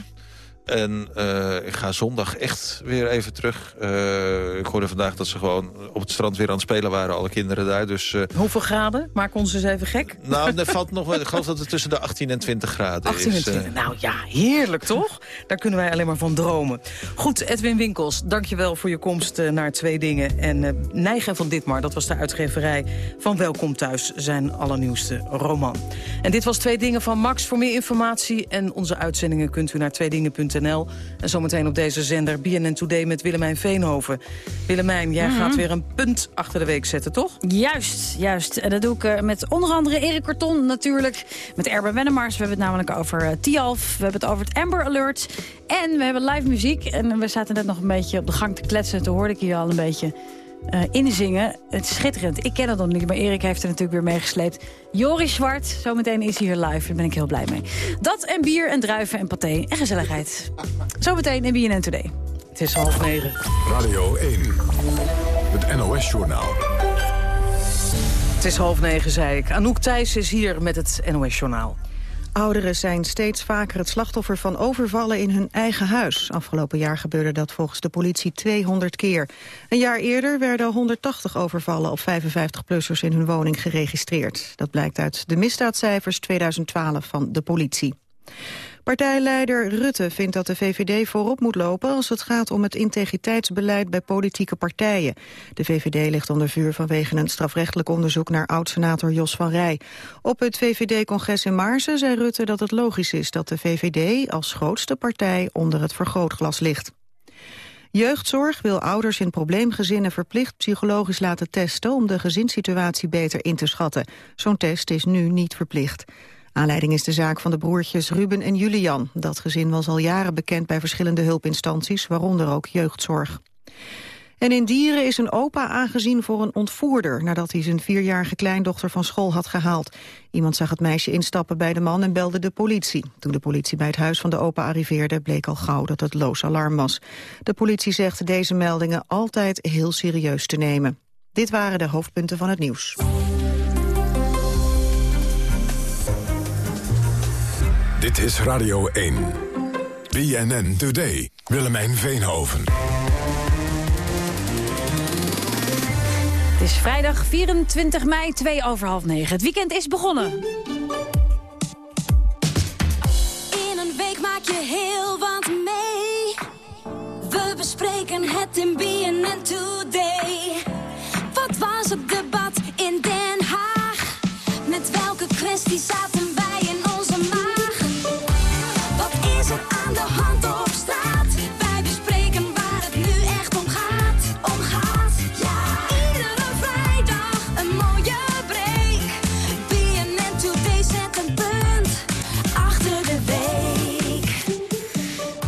En uh, ik ga zondag echt weer even terug. Uh, ik hoorde vandaag dat ze gewoon op het strand weer aan het spelen waren. Alle kinderen daar. Dus, uh, Hoeveel graden? Maak ons eens even gek. Nou, er valt nog wel, ik geloof dat het tussen de 18 en 20 graden 18 en 20. nou ja, heerlijk toch? Daar kunnen wij alleen maar van dromen. Goed, Edwin Winkels, dankjewel voor je komst naar Twee Dingen. En Neigen van Ditmar, dat was de uitgeverij van Welkom Thuis. Zijn allernieuwste roman. En dit was Twee Dingen van Max. Voor meer informatie en onze uitzendingen kunt u naar tweedingen.nl en zometeen op deze zender BNN Today met Willemijn Veenhoven. Willemijn, jij gaat weer een punt achter de week zetten, toch? Juist, juist. En dat doe ik uh, met onder andere Erik Karton natuurlijk. Met Erben Wennemars. We hebben het namelijk over uh, Tialf. We hebben het over het Amber Alert. En we hebben live muziek. En we zaten net nog een beetje op de gang te kletsen. Toen hoorde ik je al een beetje uh, inzingen. Het is schitterend. Ik ken het nog niet, maar Erik heeft er natuurlijk weer meegesleept. Joris Zwart, zometeen is hij hier live. Daar ben ik heel blij mee. Dat en bier en druiven en paté en gezelligheid. Zometeen in BNN Today. Het is half negen. Radio 1, het NOS-journaal. Het is half negen, zei ik. Anouk Thijs is hier met het NOS-journaal. Ouderen zijn steeds vaker het slachtoffer van overvallen in hun eigen huis. Afgelopen jaar gebeurde dat volgens de politie 200 keer. Een jaar eerder werden 180 overvallen op 55-plussers in hun woning geregistreerd. Dat blijkt uit de misdaadcijfers 2012 van de politie. Partijleider Rutte vindt dat de VVD voorop moet lopen als het gaat om het integriteitsbeleid bij politieke partijen. De VVD ligt onder vuur vanwege een strafrechtelijk onderzoek naar oud-senator Jos van Rij. Op het VVD-congres in Maarsen zei Rutte dat het logisch is dat de VVD als grootste partij onder het vergrootglas ligt. Jeugdzorg wil ouders in probleemgezinnen verplicht psychologisch laten testen om de gezinssituatie beter in te schatten. Zo'n test is nu niet verplicht. Aanleiding is de zaak van de broertjes Ruben en Julian. Dat gezin was al jaren bekend bij verschillende hulpinstanties, waaronder ook jeugdzorg. En in Dieren is een opa aangezien voor een ontvoerder... nadat hij zijn vierjarige kleindochter van school had gehaald. Iemand zag het meisje instappen bij de man en belde de politie. Toen de politie bij het huis van de opa arriveerde... bleek al gauw dat het loos alarm was. De politie zegt deze meldingen altijd heel serieus te nemen. Dit waren de hoofdpunten van het nieuws. Dit is Radio 1. BNN Today. Willemijn Veenhoven. Het is vrijdag 24 mei, 2 over half 9. Het weekend is begonnen. In een week maak je heel wat mee. We bespreken het in BNN Today. Wat was het debat in Den Haag? Met welke kwestie zaten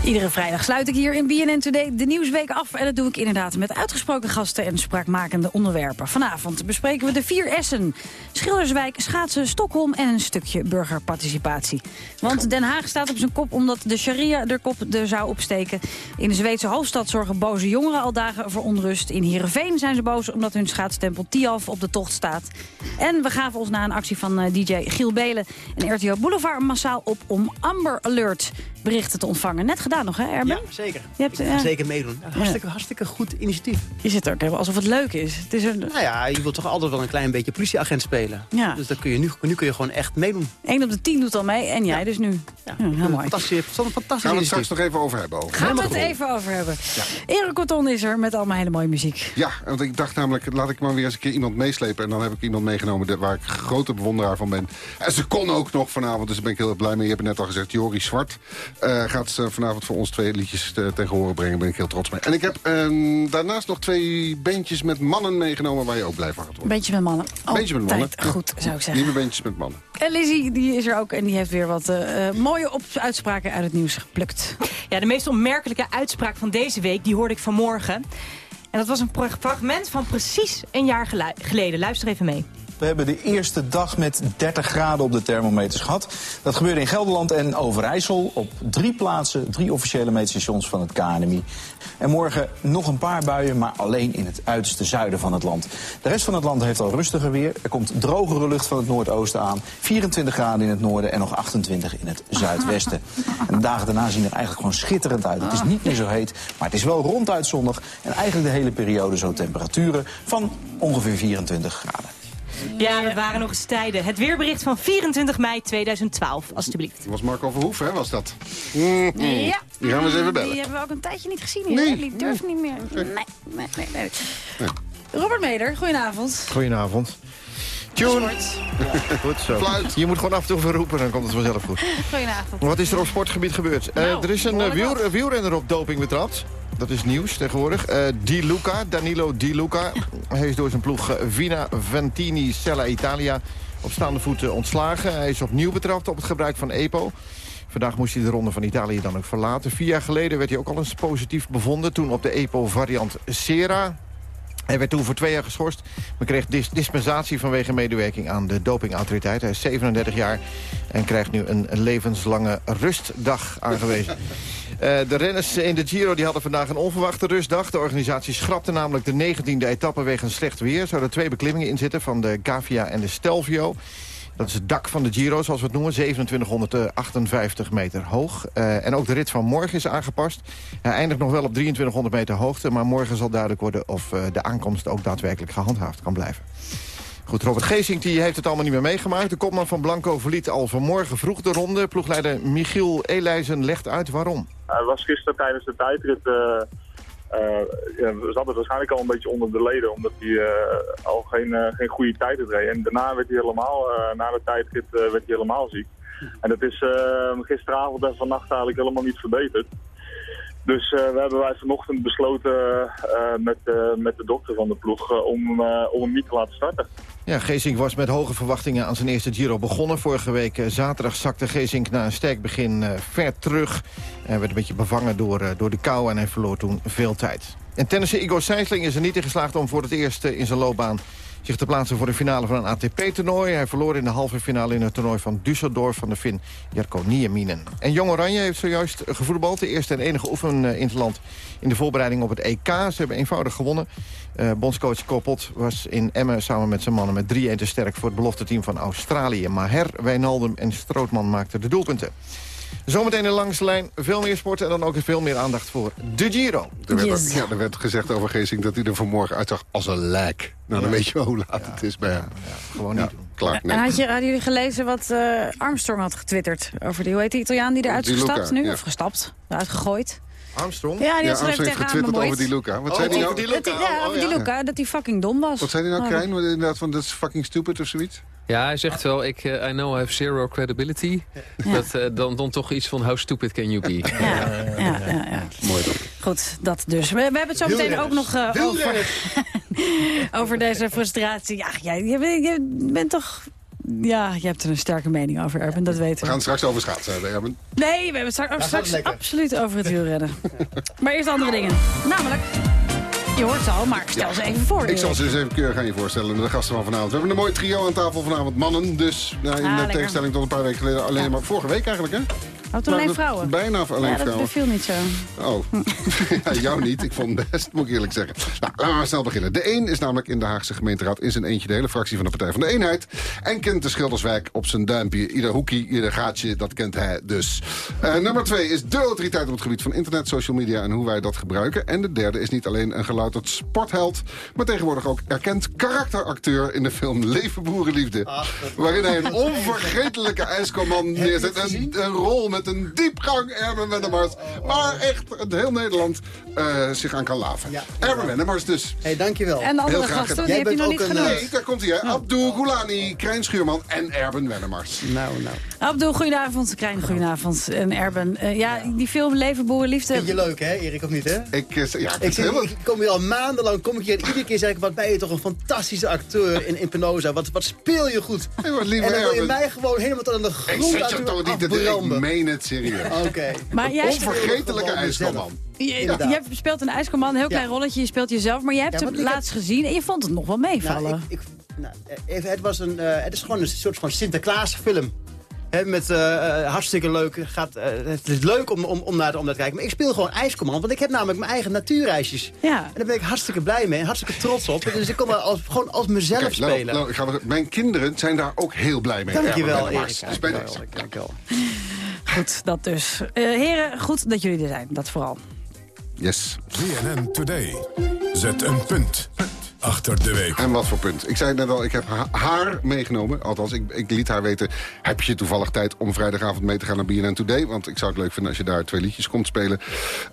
Iedere vrijdag sluit ik hier in BNN Today de Nieuwsweek af. En dat doe ik inderdaad met uitgesproken gasten en spraakmakende onderwerpen. Vanavond bespreken we de vier S'en. Schilderswijk, schaatsen, Stockholm en een stukje burgerparticipatie. Want Den Haag staat op zijn kop omdat de sharia er kop er zou opsteken. In de Zweedse hoofdstad zorgen boze jongeren al dagen voor onrust. In Heerenveen zijn ze boos omdat hun schaatstempel Tialf op de tocht staat. En we gaven ons na een actie van eh, DJ Giel Belen en RTO Boulevard massaal op om Amber Alert berichten te ontvangen. Net gedaan nog, hè Erben? Ja, zeker. Je hebt, Ik ga eh, zeker meedoen. Ja, hartstikke, hartstikke goed initiatief. Je zit er ook alsof het leuk is. Het is een, Nou ja, je wilt toch altijd wel een klein beetje politieagent spelen. Ja. Dus dat kun je nu, nu kun je gewoon echt meedoen. 1 op de 10 doet al mee en jij dus nu. Ja, heel mooi. Fantastisch, het is een fantastisch Gaan we het straks nog even over hebben. Over. Gaan we het even over hebben. Erik Corton is er met allemaal hele mooie muziek. Ja, want ik dacht namelijk, laat ik maar weer eens een keer iemand meeslepen. En dan heb ik iemand meegenomen waar ik grote bewonderaar van ben. En ze kon ook nog vanavond, dus daar ben ik heel erg blij mee. Je hebt het net al gezegd, Jorie Zwart eh, gaat ze vanavond voor ons twee liedjes te, tegen horen brengen. Daar ben ik heel trots mee. En ik heb ehm, daarnaast nog twee bandjes met mannen meegenomen waar je ook blij van gaat Een worden. beetje met mannen. Een beetje met mannen. Goed, zou ik zeggen. Nieuwe bandjes met mannen. En Lizzie die is er ook en die heeft weer wat eh, eh, mooie op uitspraken uit het nieuws geplukt. Ja, de meest opmerkelijke uitspraak van deze week, die hoorde ik vanmorgen. En dat was een fragment van precies een jaar geleden. Luister even mee. We hebben de eerste dag met 30 graden op de thermometers gehad. Dat gebeurde in Gelderland en Overijssel op drie plaatsen, drie officiële meetstations van het KNMI. En morgen nog een paar buien, maar alleen in het uiterste zuiden van het land. De rest van het land heeft al rustiger weer. Er komt drogere lucht van het noordoosten aan. 24 graden in het noorden en nog 28 in het zuidwesten. En de dagen daarna zien er eigenlijk gewoon schitterend uit. Het is niet meer zo heet, maar het is wel ronduit zonnig. En eigenlijk de hele periode zo temperaturen van ongeveer 24 graden. Ja, dat waren nog eens tijden. Het weerbericht van 24 mei 2012, alstublieft. was Marco Verhoef, hè, was dat? Ja. Die gaan we eens even bellen. Die hebben we ook een tijdje niet gezien hier. Nee. Die durft niet meer. Nee, nee, nee. nee. Robert Meder, goedenavond. Goedenavond. Tune. Goed zo. Je moet gewoon af en toe even roepen, dan komt het vanzelf goed. Goedenavond. Wat is er op sportgebied gebeurd? Eh, Nou, er is een eh, wiel, wielrenner op doping betrapt. Dat is nieuws tegenwoordig. Eh Di Luca, Danilo Di Luca. Hij is door zijn ploeg eh, Vina Ventini Sella Italia op staande voeten ontslagen. Hij is opnieuw betrapt op het gebruik van EPO. Vandaag moest hij de ronde van Italië dan ook verlaten. Vier jaar geleden werd hij ook al eens positief bevonden. Toen op de EPO-variant Sera. Hij werd toen voor twee jaar geschorst, maar kreeg dis- dispensatie vanwege medewerking aan de dopingautoriteit. Hij is 37 jaar en krijgt nu een levenslange rustdag aangewezen. Eh, de renners in de Giro die hadden vandaag een onverwachte rustdag. De organisatie schrapte namelijk de 19e etappe wegens slecht weer. Er zouden twee beklimmingen in zitten van de Gavia en de Stelvio. Dat is het dak van de Giro, zoals we het noemen. 2758 meter hoog. Eh, en ook de rit van morgen is aangepast. Hij eindigt nog wel op 2300 meter hoogte... maar morgen zal duidelijk worden of eh, de aankomst ook daadwerkelijk gehandhaafd kan blijven. Goed, Robert Geesink die heeft het allemaal niet meer meegemaakt. De kopman van Blanco verliet al vanmorgen vroeg de ronde. Ploegleider Michiel Elijzen legt uit waarom. Hij was gisteren tijdens de tijdrit... eh, ja, we zaten waarschijnlijk al een beetje onder de leden, omdat hij eh, al geen, eh, geen goede tijdrit reed. En daarna werd hij helemaal, eh, na de tijdrit, werd hij helemaal ziek. En dat is gisteravond en vannacht eigenlijk helemaal niet verbeterd. Dus eh, we hebben wij vanochtend besloten eh, met, eh, met de dokter van de ploeg om, om hem niet te laten starten. Ja, Geesink was met hoge verwachtingen aan zijn eerste Giro begonnen. Vorige week zaterdag zakte Geesink na een sterk begin ver terug. Hij werd een beetje bevangen door, door de kou en hij verloor toen veel tijd. En tennisser Igor Sijsling is er niet in geslaagd om voor het eerst in zijn loopbaan zich te plaatsen voor de finale van een ATP-toernooi. Hij verloor in de halve finale in het toernooi van Düsseldorf van de Fin Jarko Nieminen. En Jong Oranje heeft zojuist gevoetbald. De eerste en enige oefen eh, in het land in de voorbereiding op het EK. Ze hebben eenvoudig gewonnen. Eh, bondscoach Koppot was in Emmen samen met zijn mannen met 3-1 te sterk voor het belofte team van Australië. Maher, Wijnaldum en Strootman maakten de doelpunten. Zometeen in langs de lijn veel meer sport en dan ook veel meer aandacht voor de Giro. Er werd, ja, er werd gezegd over Geesink dat hij er vanmorgen uitzag als een lijk. Nou, dan weet je wel hoe laat het is bij hem. gewoon niet Klaar, nee. En had je, hadden jullie gelezen wat eh, Armstrong had getwitterd? Over die, hoe heet die Italiaan die eruit is Luca, gestapt nu? ja. Of gestapt, eruit gegooid. Armstrong? Ja, die Ja, Armstrong heeft getwitterd over die Luca. Wat Oh, zei hij nou? die Dat hij- ja, over die Luca, dat hij fucking dom was. Wat zei hij nou, Oh. Krijn? Inderdaad, van dat is fucking stupid of zoiets? Ja, hij zegt wel, ik, eh, I know I have zero credibility. Dat, eh, dan, dan toch iets van, how stupid can you be? Ja, ja, ja. Mooi toch? Goed, dat dus. We, we hebben het zo meteen ook nog eh, over, over deze frustratie. Ach, jij, je, bent- je bent toch... Ja, je hebt er een sterke mening over, Erben, dat weten We we. gaan straks over schaatsen hebben, Erben. Nee, we hebben het straks, straks absoluut over het wielrennen. maar eerst andere dingen. Namelijk, je hoort ze al, maar stel ze even voor. Ik zal ze eens even keurig aan je voorstellen. De gasten van vanavond. We hebben een mooi trio aan tafel vanavond. Mannen dus. Nou, in Ah, tegenstelling tot een paar weken geleden. Alleen maar vorige week eigenlijk, hè? Oh, toen alleen Maar vrouwen? Bijna alleen ja, dat vrouwen. beviel niet zo. Oh, ja, jou niet. Ik vond het best, moet ik eerlijk zeggen. Nou, laten we maar snel beginnen. De een is namelijk in de Haagse gemeenteraad in zijn eentje de hele fractie van de Partij van de Eenheid. En kent de Schilderswijk op zijn duimpje. Ieder hoekje, ieder gaatje, dat kent hij dus. Eh, nummer twee is de autoriteit op het gebied van internet, social media en hoe wij dat gebruiken. En de derde is niet alleen een gelouterd sportheld, maar tegenwoordig ook erkend karakteracteur in de film Leven Boerenliefde. waarin hij een onvergetelijke ijskoman neerzet. Een, een rol met een diepgang, Erwin Wennemars. Maar echt, het heel Nederland eh, zich aan kan laven. Erwin Wennemars dus. Hey, dankjewel. En de andere Heel graag gasten, die heb je nog niet genoemd. Nee, daar komt hij. Abdul Goulani, Krijn Schuurman en Erben Wennemars. Nou, nou. Abdul, goedenavond. Krijn, goedenavond. En Erben, eh, ja, die film Leven, Boerenliefde... Vind je leuk, hè, Erik, of niet, hè? Ik, eh, ja, Ik, zit, ik kom hier al maandenlang, kom ik hier en iedere keer zeg ik, wat ben je toch een fantastische acteur in, in Penosa. Wat, wat speel je goed. Hey, wat lieve en dan wil je Erben. mij gewoon helemaal tot aan de Ik grond zet je uw toch niet Ik meen het serieus. Oké. Maar jij- Onvergetelijke ijskoman. Je, je speelt een ijskomman, een heel klein rolletje, je speelt jezelf, maar je hebt Ja, hem heb- laatst gezien en je vond het nog wel meevallen. Nou, ik, ik, Nou, eh, even, het, was een, eh, het is gewoon een soort van Sinterklaasfilm. Hè, met eh, hartstikke leuk. Gaat, het is leuk om, om, om, naar, om naar te kijken. Maar ik speel gewoon IJscommand. Want ik heb namelijk mijn eigen natuurreisjes. Ja. En daar ben ik hartstikke blij mee. En hartstikke trots op. Dus ik kom er als, gewoon als mezelf Kijk, nou, spelen. nou, ik ga mijn kinderen zijn daar ook heel blij mee. Dankjewel, Erik. Dus bij deze. Dankjewel. Goed, dat dus. Eh, heren, goed dat jullie er zijn. Dat vooral. Yes. BNN Today. Zet een punt achter de week. En wat voor punt? Ik zei net al, ik heb ha- haar meegenomen. Althans, ik, ik liet haar weten... heb je toevallig tijd om vrijdagavond mee te gaan naar BNN Today? Want ik zou het leuk vinden als je daar twee liedjes komt spelen.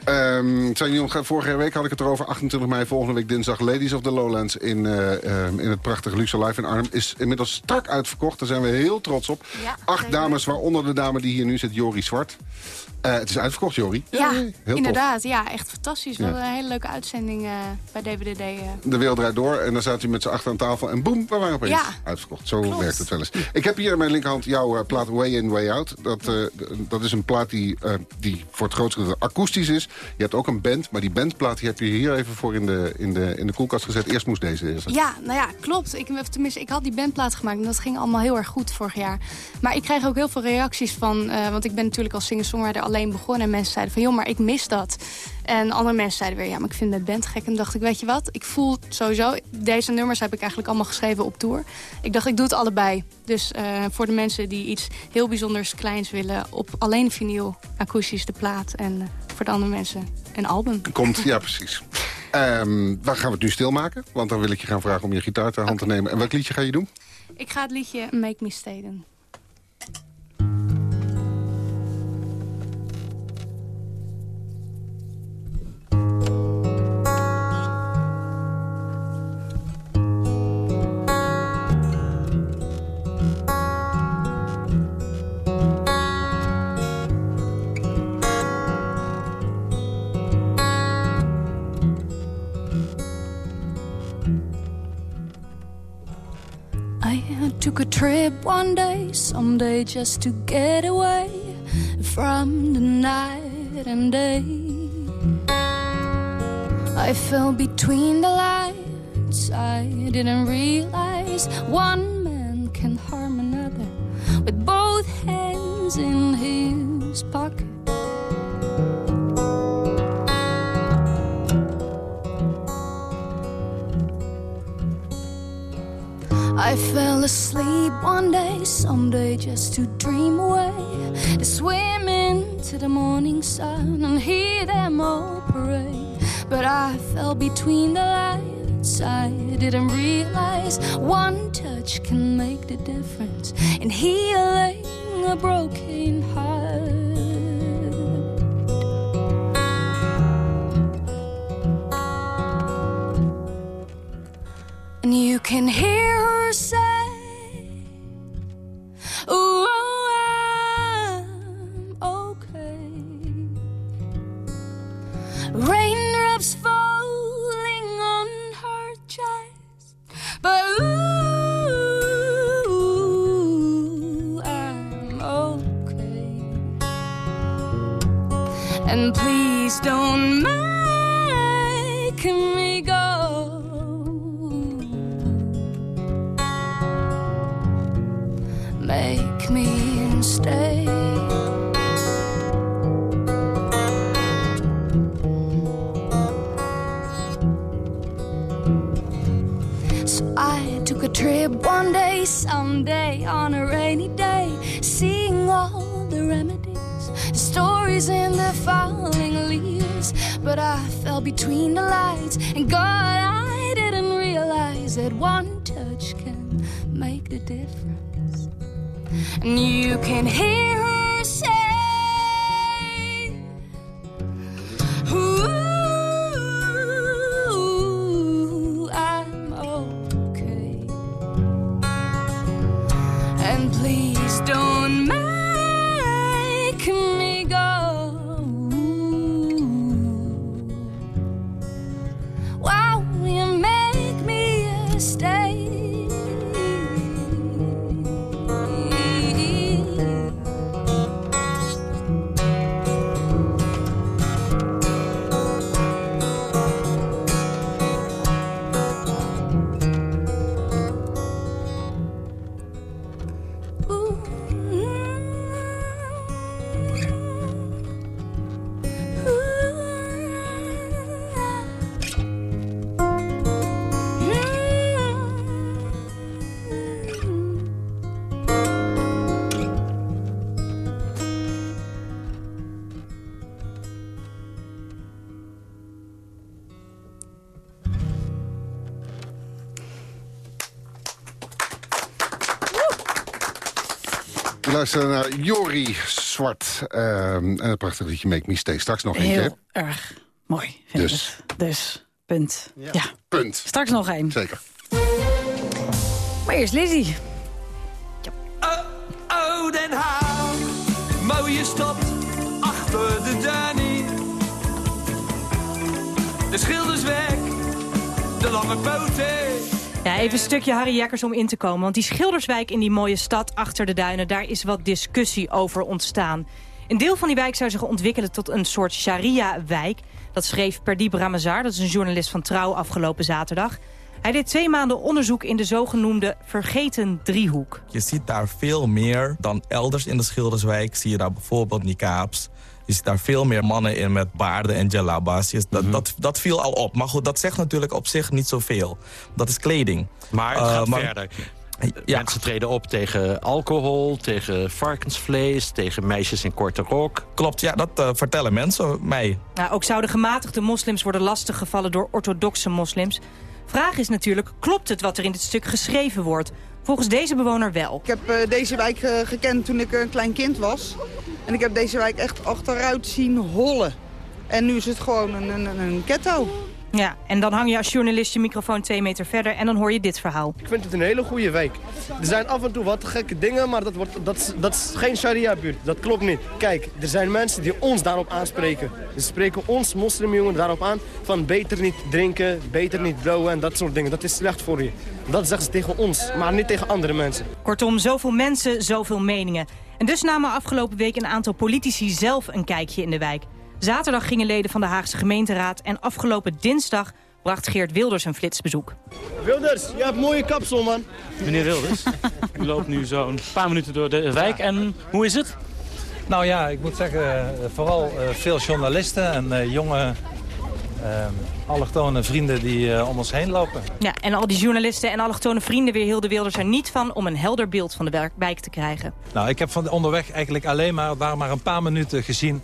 Ehm zijn jullie nog, vorige week had ik het erover. 28 mei, volgende week dinsdag. Ladies of the Lowlands in, eh, ehm, in het prachtige Luxe Live in Arnhem. Is inmiddels strak uitverkocht. Daar zijn we heel trots op. Acht dames, waaronder de dame die hier nu zit, Jori Zwart. Eh, het is uitverkocht, Jori. Ja, heel tof. inderdaad. Ja, echt fantastisch. We Ja. hadden een hele leuke uitzending eh, bij DWDD. eh. De wereld draait door en dan zaten u met z'n achter aan tafel en boem, we waren opeens Ja. uitverkocht. Zo werkt het wel eens. Ik heb hier in mijn linkerhand jouw plaat Way In, Way Out. Dat, dat is een plaat die, die voor het grootste gedeelte akoestisch is. Je hebt ook een band, maar die bandplaat die heb je hier even voor in de, in de, in de koelkast gezet. Eerst moest deze eerst. Ja, nou ja, klopt. Ik, tenminste, ik had die bandplaat gemaakt en dat ging allemaal heel erg goed vorig jaar. Maar ik kreeg ook heel veel reacties van... want ik ben natuurlijk als singer-songwriter alleen begonnen... en mensen zeiden van, joh, maar ik mis dat. En andere mensen zeiden weer, ja, maar ik vind het band gek. En dacht ik, weet je wat, ik voel sowieso... Deze nummers heb ik eigenlijk allemaal geschreven op tour. Ik dacht, ik doe het allebei. Dus eh, voor de mensen die iets heel bijzonders kleins willen... op alleen vinyl, akoestisch de plaat. En eh, voor de andere mensen een album. Komt, ja precies. Ehm waar gaan we het nu stilmaken? Want dan wil ik je gaan vragen om je gitaar ter hand te nemen. En welk liedje ga je doen? Ik ga het liedje Make Me Stay a trip one day, someday just to get away from the night and day. I fell between the lines, I didn't realize one man can harm another with both hands in his pocket. Asleep one day, someday just to dream away, to swim into the morning sun and hear them all parade. But I fell between the lights, I didn't realize one touch can make the difference in healing a broken So I took a trip one day, someday on a rainy day, seeing all the remedies, the stories in the falling leaves. But I fell between the lights, and God, I didn't realize that one touch can make the difference. And you can hear luisteren naar Jori Zwart. Ehm, en het prachtige liedje Make Me Stay. Straks nog één keer. Heel erg mooi, vind ik Dus. het. Dus, punt. Ja. Punt. Straks nog één. Zeker. Maar eerst Lizzie. Oh, Den Haag, mooie stad achter de Danny. De schilderswerk, de lange poten. Ja, even een stukje Harry Jekkers om in te komen. Want die Schilderswijk in die mooie stad achter de duinen... daar is wat discussie over ontstaan. Een deel van die wijk zou zich ontwikkelen tot een soort sharia-wijk. Dat schreef Perdip Ramazar, dat is een journalist van Trouw afgelopen zaterdag. Hij deed twee maanden onderzoek in de zogenoemde vergeten driehoek. Je ziet daar veel meer dan elders in de Schilderswijk. Zie je daar bijvoorbeeld niqabs. Je ziet daar veel meer mannen in met baarden en jalabas. Dat, dat, dat viel al op. Maar goed, dat zegt natuurlijk op zich niet zoveel. Dat is kleding. Maar het Eh, gaat maar- verder. Mensen treden op tegen alcohol, tegen varkensvlees... tegen meisjes in korte rok. Klopt, ja, dat eh, vertellen mensen mij. Nou, ook zouden gematigde moslims worden lastiggevallen door orthodoxe moslims. Vraag is natuurlijk, klopt het wat er in dit stuk geschreven wordt? Volgens deze bewoner wel. Ik heb eh, deze wijk eh, gekend toen ik een klein kind was. En ik heb deze wijk echt achteruit zien hollen. En nu is het gewoon een, een, een ghetto. Ja, en dan hang je als journalist je microfoon twee meter verder... en dan hoor je dit verhaal. Ik vind het een hele goede wijk. Er zijn af en toe wat gekke dingen, maar dat, wordt, dat, is- dat is geen sharia-buurt. Dat klopt niet. Kijk, er zijn mensen die ons daarop aanspreken. Ze spreken ons, moslimjongen, daarop aan van beter niet drinken, beter niet blowen en dat soort dingen. Dat is slecht voor je. Dat zeggen ze tegen ons, maar niet tegen andere mensen. Kortom, zoveel mensen, zoveel meningen. En dus namen afgelopen week een aantal politici zelf een kijkje in de wijk. Zaterdag gingen leden van de Haagse gemeenteraad... en afgelopen dinsdag bracht Geert Wilders een flitsbezoek. Wilders, je hebt mooie kapsel, man. Meneer Wilders, u loopt nu zo'n paar minuten door de wijk. En hoe is het? Nou ja, ik moet zeggen, eh, vooral eh, veel journalisten en eh, jonge eh, allochtone vrienden die eh, om ons heen lopen. Ja, en al die journalisten en allochtone vrienden weerhielden Wilders er niet van... om een helder beeld van de wijk te krijgen. Nou, ik heb van onderweg eigenlijk alleen maar, daar maar een paar minuten gezien...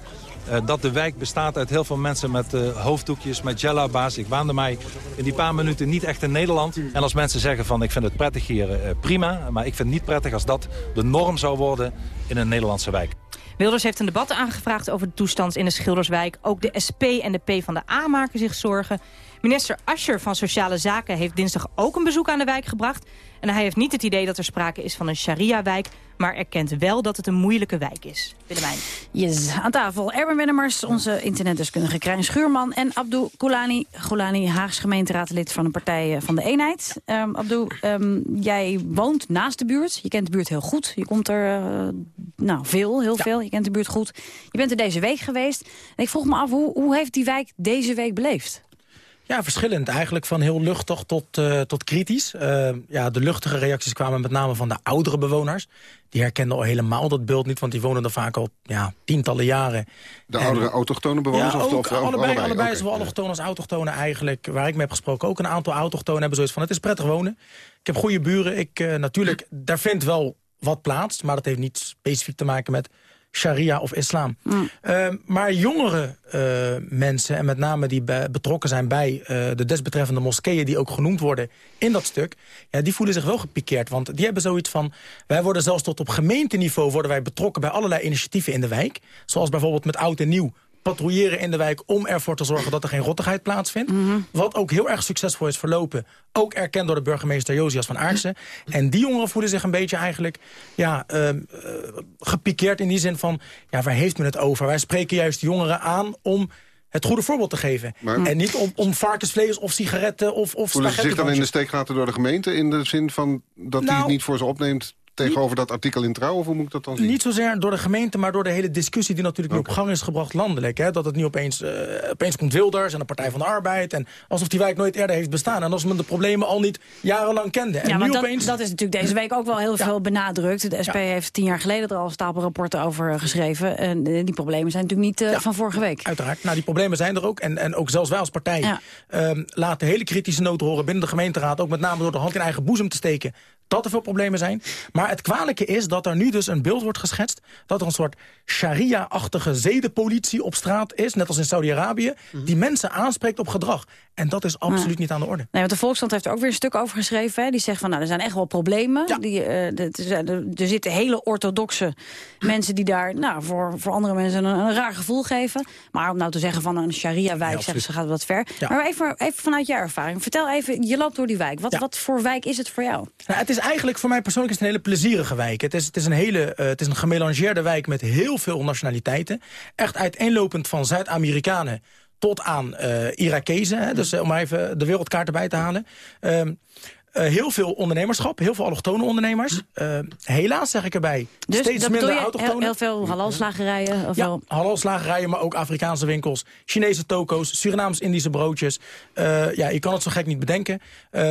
eh, dat de wijk bestaat uit heel veel mensen met eh, hoofddoekjes, met jellaba's. Ik waande mij in die paar minuten niet echt in Nederland. En als mensen zeggen van ik vind het prettig hier, eh, prima. Maar ik vind het niet prettig als dat de norm zou worden in een Nederlandse wijk. Wilders heeft een debat aangevraagd over de toestand in de Schilderswijk. Ook de SP en de P van de A maken zich zorgen. Minister Ascher van Sociale Zaken heeft dinsdag ook een bezoek aan de wijk gebracht. En hij heeft niet het idee dat er sprake is van een sharia-wijk... maar erkent wel dat het een moeilijke wijk is. Willemijn. Yes, aan tafel Erben Wennemars, onze internetdeskundige Krijn Schuurman... en Abdou Goulani, Goulani Haags gemeenteraadlid van de Partij eh, van de Eenheid. Ehm Abdou, ehm, jij woont naast de buurt. Je kent de buurt heel goed. Je komt er eh, nou, veel, heel veel. Je kent de buurt goed. Je bent er deze week geweest. En ik vroeg me af, hoe, hoe heeft die wijk deze week beleefd? Ja, verschillend. Eigenlijk van heel luchtig tot, eh, tot kritisch. Eh, ja, de luchtige reacties kwamen met name van de oudere bewoners. Die herkenden al helemaal dat beeld niet, want die wonen er vaak al ja, tientallen jaren. De En- oudere autochtone bewoners? Ja, of, ook, of, of allebei, allebei Oké, zowel allochtonen als autochtonen eigenlijk. Waar ik mee heb gesproken, ook een aantal autochtonen hebben zoiets van... het is prettig wonen. Ik heb goede buren. Ik, eh, natuurlijk, daar vindt wel wat plaats, maar dat heeft niet specifiek te maken met sharia of islam. Eh, maar jongere eh, mensen, en met name die betrokken zijn bij eh, de desbetreffende moskeeën... die ook genoemd worden in dat stuk, ja, die voelen zich wel gepikeerd. Want die hebben zoiets van, wij worden zelfs tot op gemeenteniveau... worden wij betrokken bij allerlei initiatieven in de wijk. Zoals bijvoorbeeld met oud en nieuw patrouilleren in de wijk... om ervoor te zorgen dat er geen rottigheid plaatsvindt. Wat ook heel erg succesvol is verlopen. Ook erkend door de burgemeester Josias van Aartsen. En die jongeren voelen zich een beetje eigenlijk ja, ehm, eh, gepikeerd in die zin van... ja, waar heeft men het over? Wij spreken juist jongeren aan om het goede voorbeeld te geven. En niet om, om varkensvlees of sigaretten of, of Voelen ze zich dan in de steek gelaten door de gemeente... in de zin van dat hij Nou, het niet voor ze opneemt tegenover dat artikel in Trouw? Of hoe moet ik dat dan zien? Niet zozeer door de gemeente, maar door de hele discussie die natuurlijk nu op gang is gebracht landelijk. Hè? Dat het nu opeens, eh, opeens komt Wilders en de Partij van de Arbeid. En alsof die wijk nooit eerder heeft bestaan. En alsof men de problemen al niet jarenlang kende. En ja, nu want dat, opeens... dat is natuurlijk deze week ook wel heel veel benadrukt. De SP heeft tien jaar geleden er al stapelrapporten over eh, geschreven. En eh, die problemen zijn natuurlijk niet van vorige week. Uiteraard. Nou, die problemen zijn er ook. En, en ook zelfs wij als partij ehm, laten hele kritische noten horen binnen de gemeenteraad. Ook met name door de hand in eigen boezem te steken. Dat er veel problemen zijn. Maar het kwalijke is dat er nu dus een beeld wordt geschetst... dat er een soort sharia-achtige zedenpolitie op straat is... net als in Saudi-Arabië, die mensen aanspreekt op gedrag. En dat is absoluut Ja. niet aan de orde. Nee, want de Volkskrant heeft er ook weer een stuk over geschreven. Hè? Die zegt van, nou, er zijn echt wel problemen. Die, eh, de- er zijn- er- zitten hele orthodoxe mensen die daar nou, voor, voor andere mensen een, een raar gevoel geven. Maar om nou te zeggen van een sharia-wijk, Ja, zeggen ze, gaat wat ver. Ja. Maar even, even vanuit jouw ervaring. Vertel even, je loopt door die wijk. Wat, wat voor wijk is het voor jou? Nou, het is eigenlijk voor mij persoonlijk is het een hele plezierige wijk. Het is, het is, een, hele, eh, het is een gemelangeerde wijk met heel veel nationaliteiten. Echt uiteenlopend van Zuid-Amerikanen tot aan eh Irakezen. Hè, dus eh, om even de wereldkaart erbij te halen. Ehm, eh, heel veel ondernemerschap, heel veel allochtone ondernemers. Eh, helaas zeg ik erbij, Dus steeds minder je heel, heel veel halalslagerijen? Of Ja, wel? halalslagerijen, maar ook Afrikaanse winkels. Chinese toko's, Surinaams-Indische broodjes. Eh, ja, je kan het zo gek niet bedenken.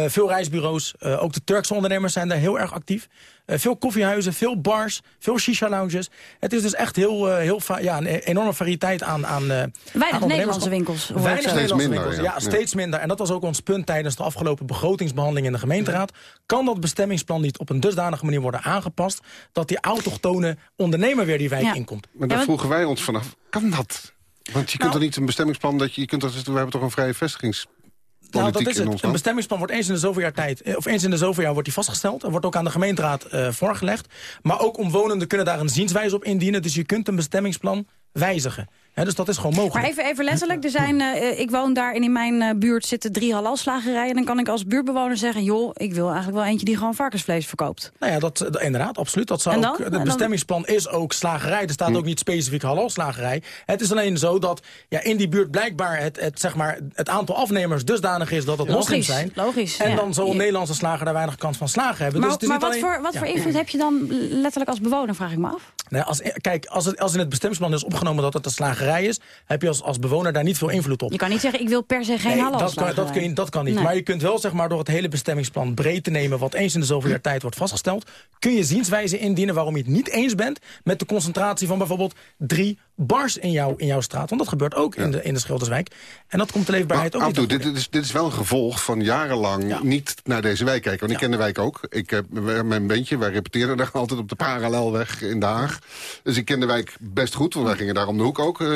Veel reisbureaus, ook de Turkse ondernemers zijn daar heel erg actief. Eh, veel koffiehuizen, veel bars, veel shisha-lounges. Het is dus echt heel, eh, heel ja, een enorme variëteit aan, aan eh, aan Weinig. Nederlandse winkels. Weinig zo. Nederlandse minder, winkels, ja, ja. steeds minder. En dat was ook ons punt tijdens de afgelopen begrotingsbehandeling in de gemeenteraad. Kan dat bestemmingsplan niet op een dusdanige manier worden aangepast... dat die autochtone ondernemer weer die wijk Ja. inkomt? Maar daar vroegen wij ons vanaf, kan dat? Want je kunt Nou- toch niet een bestemmingsplan dat je, je kunt toch, we hebben toch een vrije vestigingspolitiek Nou, dat is het. Een bestemmingsplan wordt eens in de zoveel jaar tijd, eh, of eens in de zoveel jaar wordt die vastgesteld. Er wordt ook aan de gemeenteraad eh, voorgelegd. Maar ook omwonenden kunnen daar een zienswijze op indienen. Dus je kunt een bestemmingsplan wijzigen. Dus dat is gewoon mogelijk. Maar even, even letterlijk, er zijn, eh, ik woon daar en in mijn eh, buurt zitten drie halalslagerijen. Dan kan ik als buurtbewoner zeggen, joh, ik wil eigenlijk wel eentje die gewoon varkensvlees verkoopt. Nou ja, dat, eh, inderdaad, absoluut. Dat zou En dan? ook, En het bestemmingsplan is ook slagerij. Er staat Hm. ook niet specifiek halalslagerij. Het is alleen zo dat ja, in die buurt blijkbaar het, het, zeg maar, het aantal afnemers dusdanig is dat het Logisch, moslims zijn. logisch, En ja. dan zal een Nederlandse slager daar weinig kans van slagen hebben. Maar, dus het is maar niet wat, alleen- voor, wat Ja. voor invloed heb je dan letterlijk als bewoner, vraag ik me af? Nee, als, kijk, als, het, als in het bestemmingsplan is opgenomen dat het een slagerij is... heb je als, als bewoner daar niet veel invloed op. Je kan niet zeggen, ik wil per se geen Nee, halal dat kan, dat, kun je- dat kan niet. Nee. Maar je kunt wel zeg maar, door het hele bestemmingsplan breed te nemen... wat eens in de zoveel jaar tijd wordt vastgesteld... kun je zienswijze indienen waarom je het niet eens bent... met de concentratie van bijvoorbeeld drie bars in, jouw in jouw straat. Want dat gebeurt ook in, de, in de Schilderswijk. En dat komt de leefbaarheid ook niet dit, dit, is, dit is wel een gevolg van jarenlang niet naar deze wijk kijken. Want ik ken de wijk ook. Ik heb mijn bandje, wij repeteerden daar altijd op de Parallelweg in Den Haag. Dus ik ken de wijk best goed, want wij gingen daar om de hoek ook eh, eh,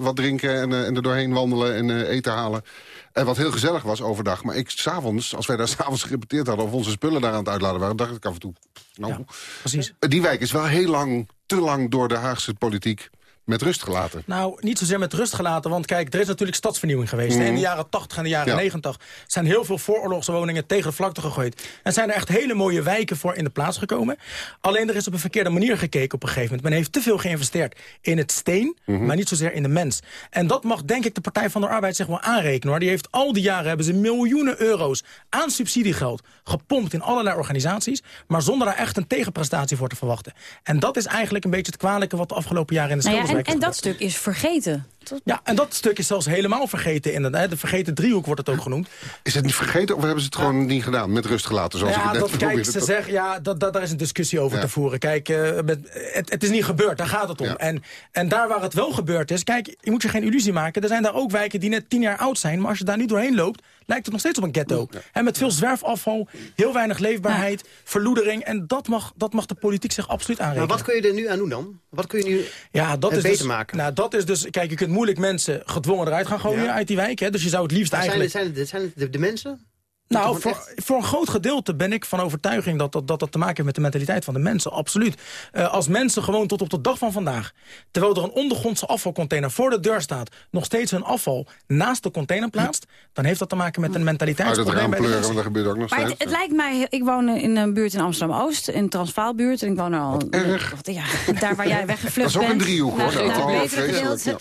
wat drinken... en, eh, en er doorheen wandelen en eh, eten halen. En wat heel gezellig was overdag. Maar ik s'avonds, als wij daar s'avonds gerepeteerd hadden... of onze spullen daar aan het uitladen waren, dacht ik af en toe... Nou, precies. Die wijk is wel heel lang, te lang door de Haagse politiek met rust gelaten. Nou, niet zozeer met rust gelaten. Want kijk, er is natuurlijk stadsvernieuwing geweest. In de Mhm. jaren 80 en de jaren Ja. 90 zijn heel veel vooroorlogswoningen tegen de vlakte gegooid. En zijn er echt hele mooie wijken voor in de plaats gekomen. Alleen er is op een verkeerde manier gekeken op een gegeven moment. Men heeft te veel geïnvesteerd in het steen, Mhm. maar niet zozeer in de mens. En dat mag denk ik de Partij van de Arbeid zich wel aanrekenen. Hoor. Die heeft al die jaren hebben ze miljoenen euro's aan subsidiegeld gepompt in allerlei organisaties. Maar zonder daar echt een tegenprestatie voor te verwachten. En dat is eigenlijk een beetje het kwalijke wat de afgelopen jaren in de Nou ja, en, dat stuk is vergeten. Ja, en dat stuk is zelfs helemaal vergeten. Inderdaad. De vergeten driehoek wordt het ook genoeg. Is het niet vergeten of hebben ze het gewoon niet gedaan? Met rust gelaten, zoals ik ja, het net dat, kijk, ze te- zeggen, ja, dat, dat, daar is een discussie over te voeren. Kijk, eh, met, het, het is niet gebeurd, daar gaat het om. En, en daar waar het wel gebeurd is, kijk, je moet je geen illusie maken. Er zijn daar ook wijken die net tien jaar oud zijn. Maar als je daar niet doorheen loopt, lijkt het nog steeds op een ghetto. En met veel zwerfafval, heel weinig leefbaarheid, verloedering. En dat mag, dat mag de politiek zich absoluut Maar aanrekenen. wat kun je er nu aan doen dan? Wat kun je nu Ja, dat het is beter dus, maken? Nou, dat is dus, kijk, je kunt moeilijk mensen gedwongen eruit gaan gooien Ja. uit die wijk. Hè, dus je zou het liefst Maar zijn, eigenlijk... het, zijn, het, zijn het de, de mensen? Nou, voor, voor een groot gedeelte ben ik van overtuiging dat dat, dat, dat te maken heeft met de mentaliteit van de mensen. Absoluut. Eh, als mensen gewoon tot op de dag van vandaag, terwijl er een ondergrondse afvalcontainer voor de deur staat, nog steeds hun afval naast de container plaatst, dan heeft dat te maken met een Uit het mentaliteitsprobleem raam pleuren, dat gebeurt ook nog Maar het, steeds. het lijkt mij, ik woon in een buurt in Amsterdam-Oost, in Transvaalbuurt. En ik woon er al... erg. Ja, daar waar jij weggevlucht Dat is ook bent. een driehoek, hoor. Naar, naar Oh,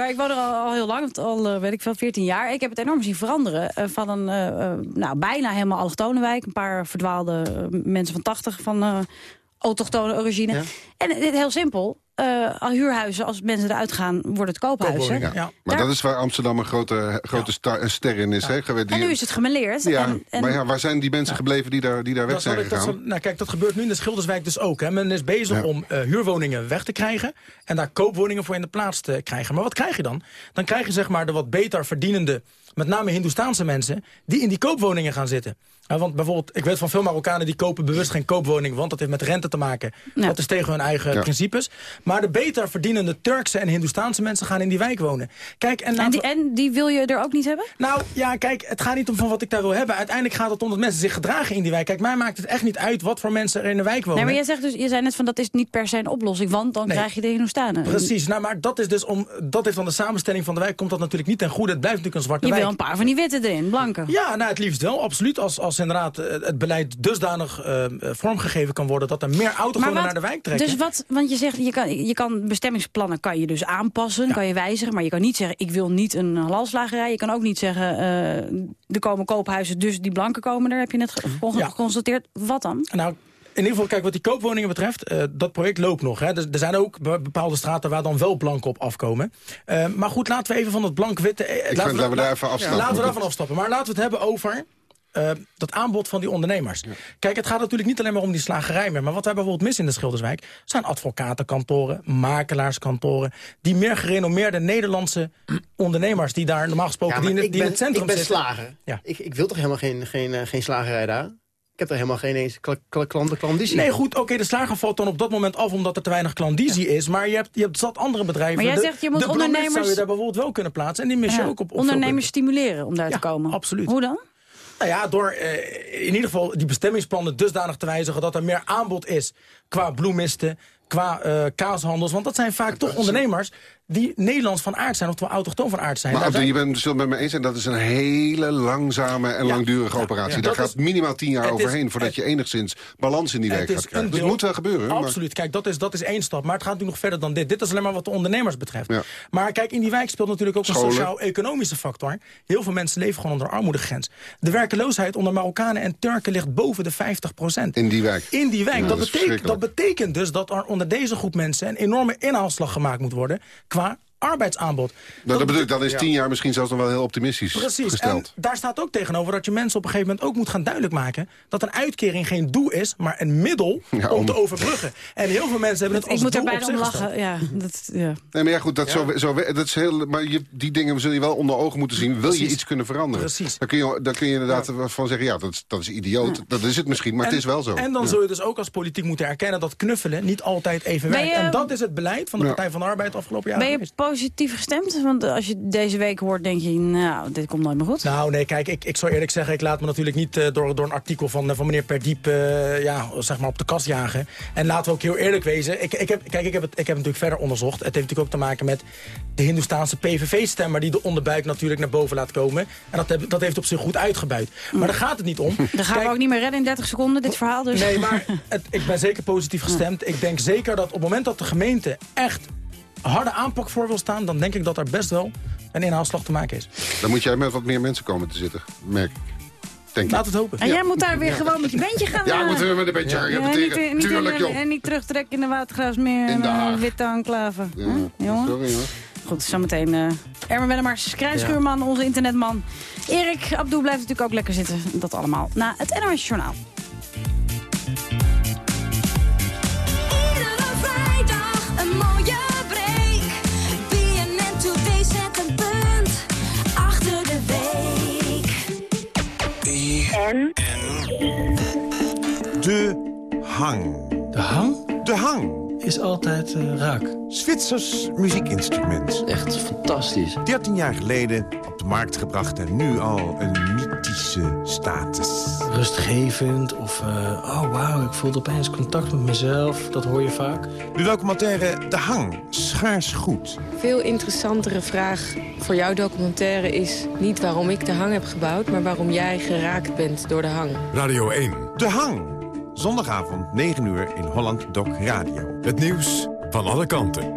Maar ik woon er al, al heel lang, al eh, weet ik veel, 14 jaar. Ik heb het enorm zien veranderen. eh, van een eh, nou, bijna helemaal allochtone wijk. Een paar verdwaalde mensen van 80 van autochtone origine. En het heel simpel. Eh, al huurhuizen, als mensen eruit gaan, worden het koophuizen. Ja. Maar dat is waar Amsterdam een grote, grote ster in is. Hè? Die- En nu is het gemeleerd. Ja, en, en- maar ja, waar zijn die mensen gebleven die daar, die daar weg Dat zijn ik- dat is gegaan? nou, kijk, dat gebeurt nu in de Schilderswijk dus ook. Hè. Men is bezig om eh, huurwoningen weg te krijgen... en daar koopwoningen voor in de plaats te krijgen. Maar wat krijg je dan? Dan krijg je zeg maar, de wat beter verdienende met name Hindoestaanse mensen... die in die koopwoningen gaan zitten. Ja, want bijvoorbeeld, ik weet van veel Marokkanen die kopen bewust geen koopwoning... want dat heeft met rente te maken. Dat is tegen hun eigen principes. Maar de beter verdienende Turkse en Hindoestaanse mensen gaan in die wijk wonen. Kijk, en, en, die, en die wil je er ook niet hebben? Nou, ja, kijk, het gaat niet om van wat ik daar wil hebben. Uiteindelijk gaat het om dat mensen zich gedragen in die wijk. Kijk, mij maakt het echt niet uit wat voor mensen er in de wijk wonen. Nee, maar jij zegt dus, je zei net van dat is niet per se een oplossing... want dan krijg je de Hindoestanen. Precies, nou, maar dat is dus om... dat heeft dan de samenstelling van de wijk, komt dat natuurlijk niet ten goede. Het blijft natuurlijk een zwarte je wijk. Wil een paar van die witte erin, blanke. Ja, nou, het liefst wel, absoluut. Als, als inderdaad eh, het beleid dusdanig uh, vormgegeven kan worden... dat er meer auto's naar de wijk trekken. Dus wat, want je zegt, je kan, je kan bestemmingsplannen kan je dus aanpassen, kan je wijzigen... maar je kan niet zeggen, ik wil niet een halalslagerij. Je kan ook niet zeggen, uh, er komen koophuizen, dus die blanken komen er. Heb je net ge ja. geconstateerd. Wat dan? Nou, in ieder geval, kijk, wat die koopwoningen betreft, uh, dat project loopt nog. Hè. Er, er, zijn ook bepaalde straten waar dan wel blanken op afkomen. Uh, maar goed, laten we even van het blank-witte... Ik laten, vind we, we daar even afstappen. Laten we daarvan afstappen. Maar laten we het hebben over uh, dat aanbod van die ondernemers. Kijk, het gaat natuurlijk niet alleen maar om die slagerij meer. Maar wat wij bijvoorbeeld missen in de Schilderswijk... zijn advocatenkantoren, makelaarskantoren... die meer gerenommeerde Nederlandse ondernemers... die daar normaal gesproken ja, die, in, die in het centrum ik ben zitten. slager. Ja. Ik, ik wil toch helemaal geen, geen, uh, geen slagerij daar? Ik heb er helemaal geen eens klandizie. Nee, goed, oké, okay, de slager valt dan op dat moment af... omdat er te weinig klandizie ja. is. Maar je hebt, je hebt zat andere bedrijven. Maar jij de, zegt, je moet de ondernemers... zou je daar bijvoorbeeld wel kunnen plaatsen. En die mis je ja. ook op, op Ondernemers stimuleren om daar ja, te komen. absoluut. Hoe dan? Nou ja, door uh, in ieder geval die bestemmingsplannen dusdanig te wijzigen... dat er meer aanbod is qua bloemisten, qua uh, kaashandels. Want dat zijn vaak toch ondernemers die Nederlands van aard zijn... oftewel autochtoon van aard zijn. Maar Abdel, je bent het met me eens en dat is een hele langzame en Ja. langdurige Ja, operatie. ja. Daar Dat gaat is- minimaal tien jaar is- overheen... voordat je enigszins balans in die wijk gaat krijgen. Dus het moet wel gebeuren. maar- Absoluut. Kijk, dat is, dat is één stap. Maar het gaat natuurlijk nog verder dan dit. Dit is alleen maar wat de ondernemers betreft. Maar kijk, in die wijk speelt natuurlijk ook Scholen. een sociaal-economische factor. Heel veel mensen leven gewoon onder de armoedegrens. De werkeloosheid onder Marokkanen en Turken ligt boven de 50 procent. In die wijk. In die wijk. Dat, dat betekent, dat betekent dus dat er onder deze groep mensen... een enorme inhaalslag gemaakt moet worden qua waar? Arbeidsaanbod. Nou, dat bedoel ik, dan is tien jaar misschien zelfs nog wel heel optimistisch Precies, gesteld. en daar staat ook tegenover dat je mensen op een gegeven moment ook moet gaan duidelijk maken... dat een uitkering geen doel is, maar een middel Ja, om om- te overbruggen. En heel veel mensen hebben het Ik als moet er doel op bijna om gesteld. lachen. Ja, dat, ja. Nee, maar ja, goed, dat, Zo, zo, dat is heel, maar je, die dingen zul je wel onder ogen moeten zien. Wil je iets kunnen veranderen? Precies. Dan kun je, dan kun je inderdaad van zeggen, ja, dat is, dat is idioot. Dat is het misschien, maar En- het is wel zo. En dan Ja. zul je dus ook als politiek moeten erkennen... dat knuffelen niet altijd even werkt. je- En dat is het beleid van de Ja. Partij van de Arbeid afgelopen jaar Ben je geweest. Positief gestemd? Want als je deze week hoort, denk je, nou, dit komt nooit meer goed. Nou, nee, kijk, ik, ik zou eerlijk zeggen... ik laat me natuurlijk niet eh, door, door een artikel van, eh, van meneer Perdiep... eh, ja, zeg maar op de kast jagen. En laten we ook heel eerlijk wezen. Ik, ik heb, kijk, ik heb, het, ik heb het natuurlijk verder onderzocht. Het heeft natuurlijk ook te maken met de Hindoestaanse PVV-stemmer... die de onderbuik natuurlijk naar boven laat komen. En dat, heb, dat heeft op zich goed uitgebuit. Maar daar gaat het niet om. Dan gaan we ook niet meer redden in 30 seconden, dit verhaal. Dus. Nee, maar het, ik ben zeker positief gestemd. Ik denk zeker dat op het moment dat de gemeente echt harde aanpak voor wil staan... dan denk ik dat er best wel een inhaalslag te maken is. Dan moet jij met wat meer mensen komen te zitten, merk ik. Denk ik. Laat het hopen. En jij moet daar weer gewoon met je beentje gaan. Ja, eh, moeten we met een beetje gaan ja, niet, niet, Tuurlijk, in- joh. En niet terugtrekken in de watergraafsmeer In Den en Haag. uh, witte enclave. Ja, Huh, jongen? Sorry hoor. Goed, zometeen uh, Erwin Wennemars, kruisschuurman, onze internetman. Erik Abdoe blijft natuurlijk ook lekker zitten. Dat allemaal na het NOS Journaal. En? De hang. De hang De hang. Is altijd uh, raak. Zwitsers muziekinstrument. Echt fantastisch. 13 jaar geleden op de markt gebracht en nu al een mythische status. Rustgevend of... Uh, oh, wauw, ik voelde opeens contact met mezelf. Dat hoor je vaak. De documentaire De Hang, schaars goed. Veel interessantere vraag voor jouw documentaire is niet waarom ik de hang heb gebouwd... maar waarom jij geraakt bent door de hang. Radio 1. De Hang. Zondagavond 9 uur in Holland Doc Radio. Het nieuws van alle kanten.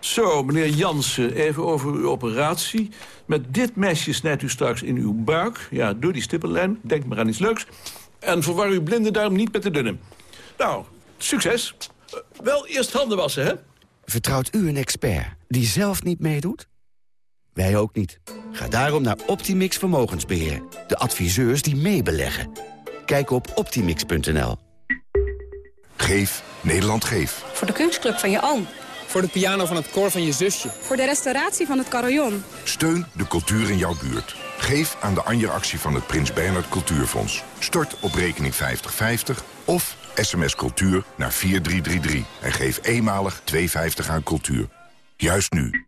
Zo, meneer Jansen, even over uw operatie. Met dit mesje snijdt u straks in uw buik. Ja, door die stippenlijn. Denk maar aan iets leuks. En verwar uw blinde darm niet met de dunne. Nou, succes. Eh, wel eerst handen wassen, hè? Vertrouwt u een expert die zelf niet meedoet? Wij ook niet. Ga daarom naar Optimix Vermogensbeheer. De adviseurs die meebeleggen. Kijk op optimix.nl. Geef Nederland Geef. Voor de kunstclub van je oom. Voor de piano van het koor van je zusje. Voor de restauratie van het carillon. Steun de cultuur in jouw buurt. Geef aan de Anja-actie van het Prins Bernhard Cultuurfonds. Stort op rekening 5050 of sms cultuur naar 4333. En geef eenmalig 2,50 aan cultuur. Juist nu.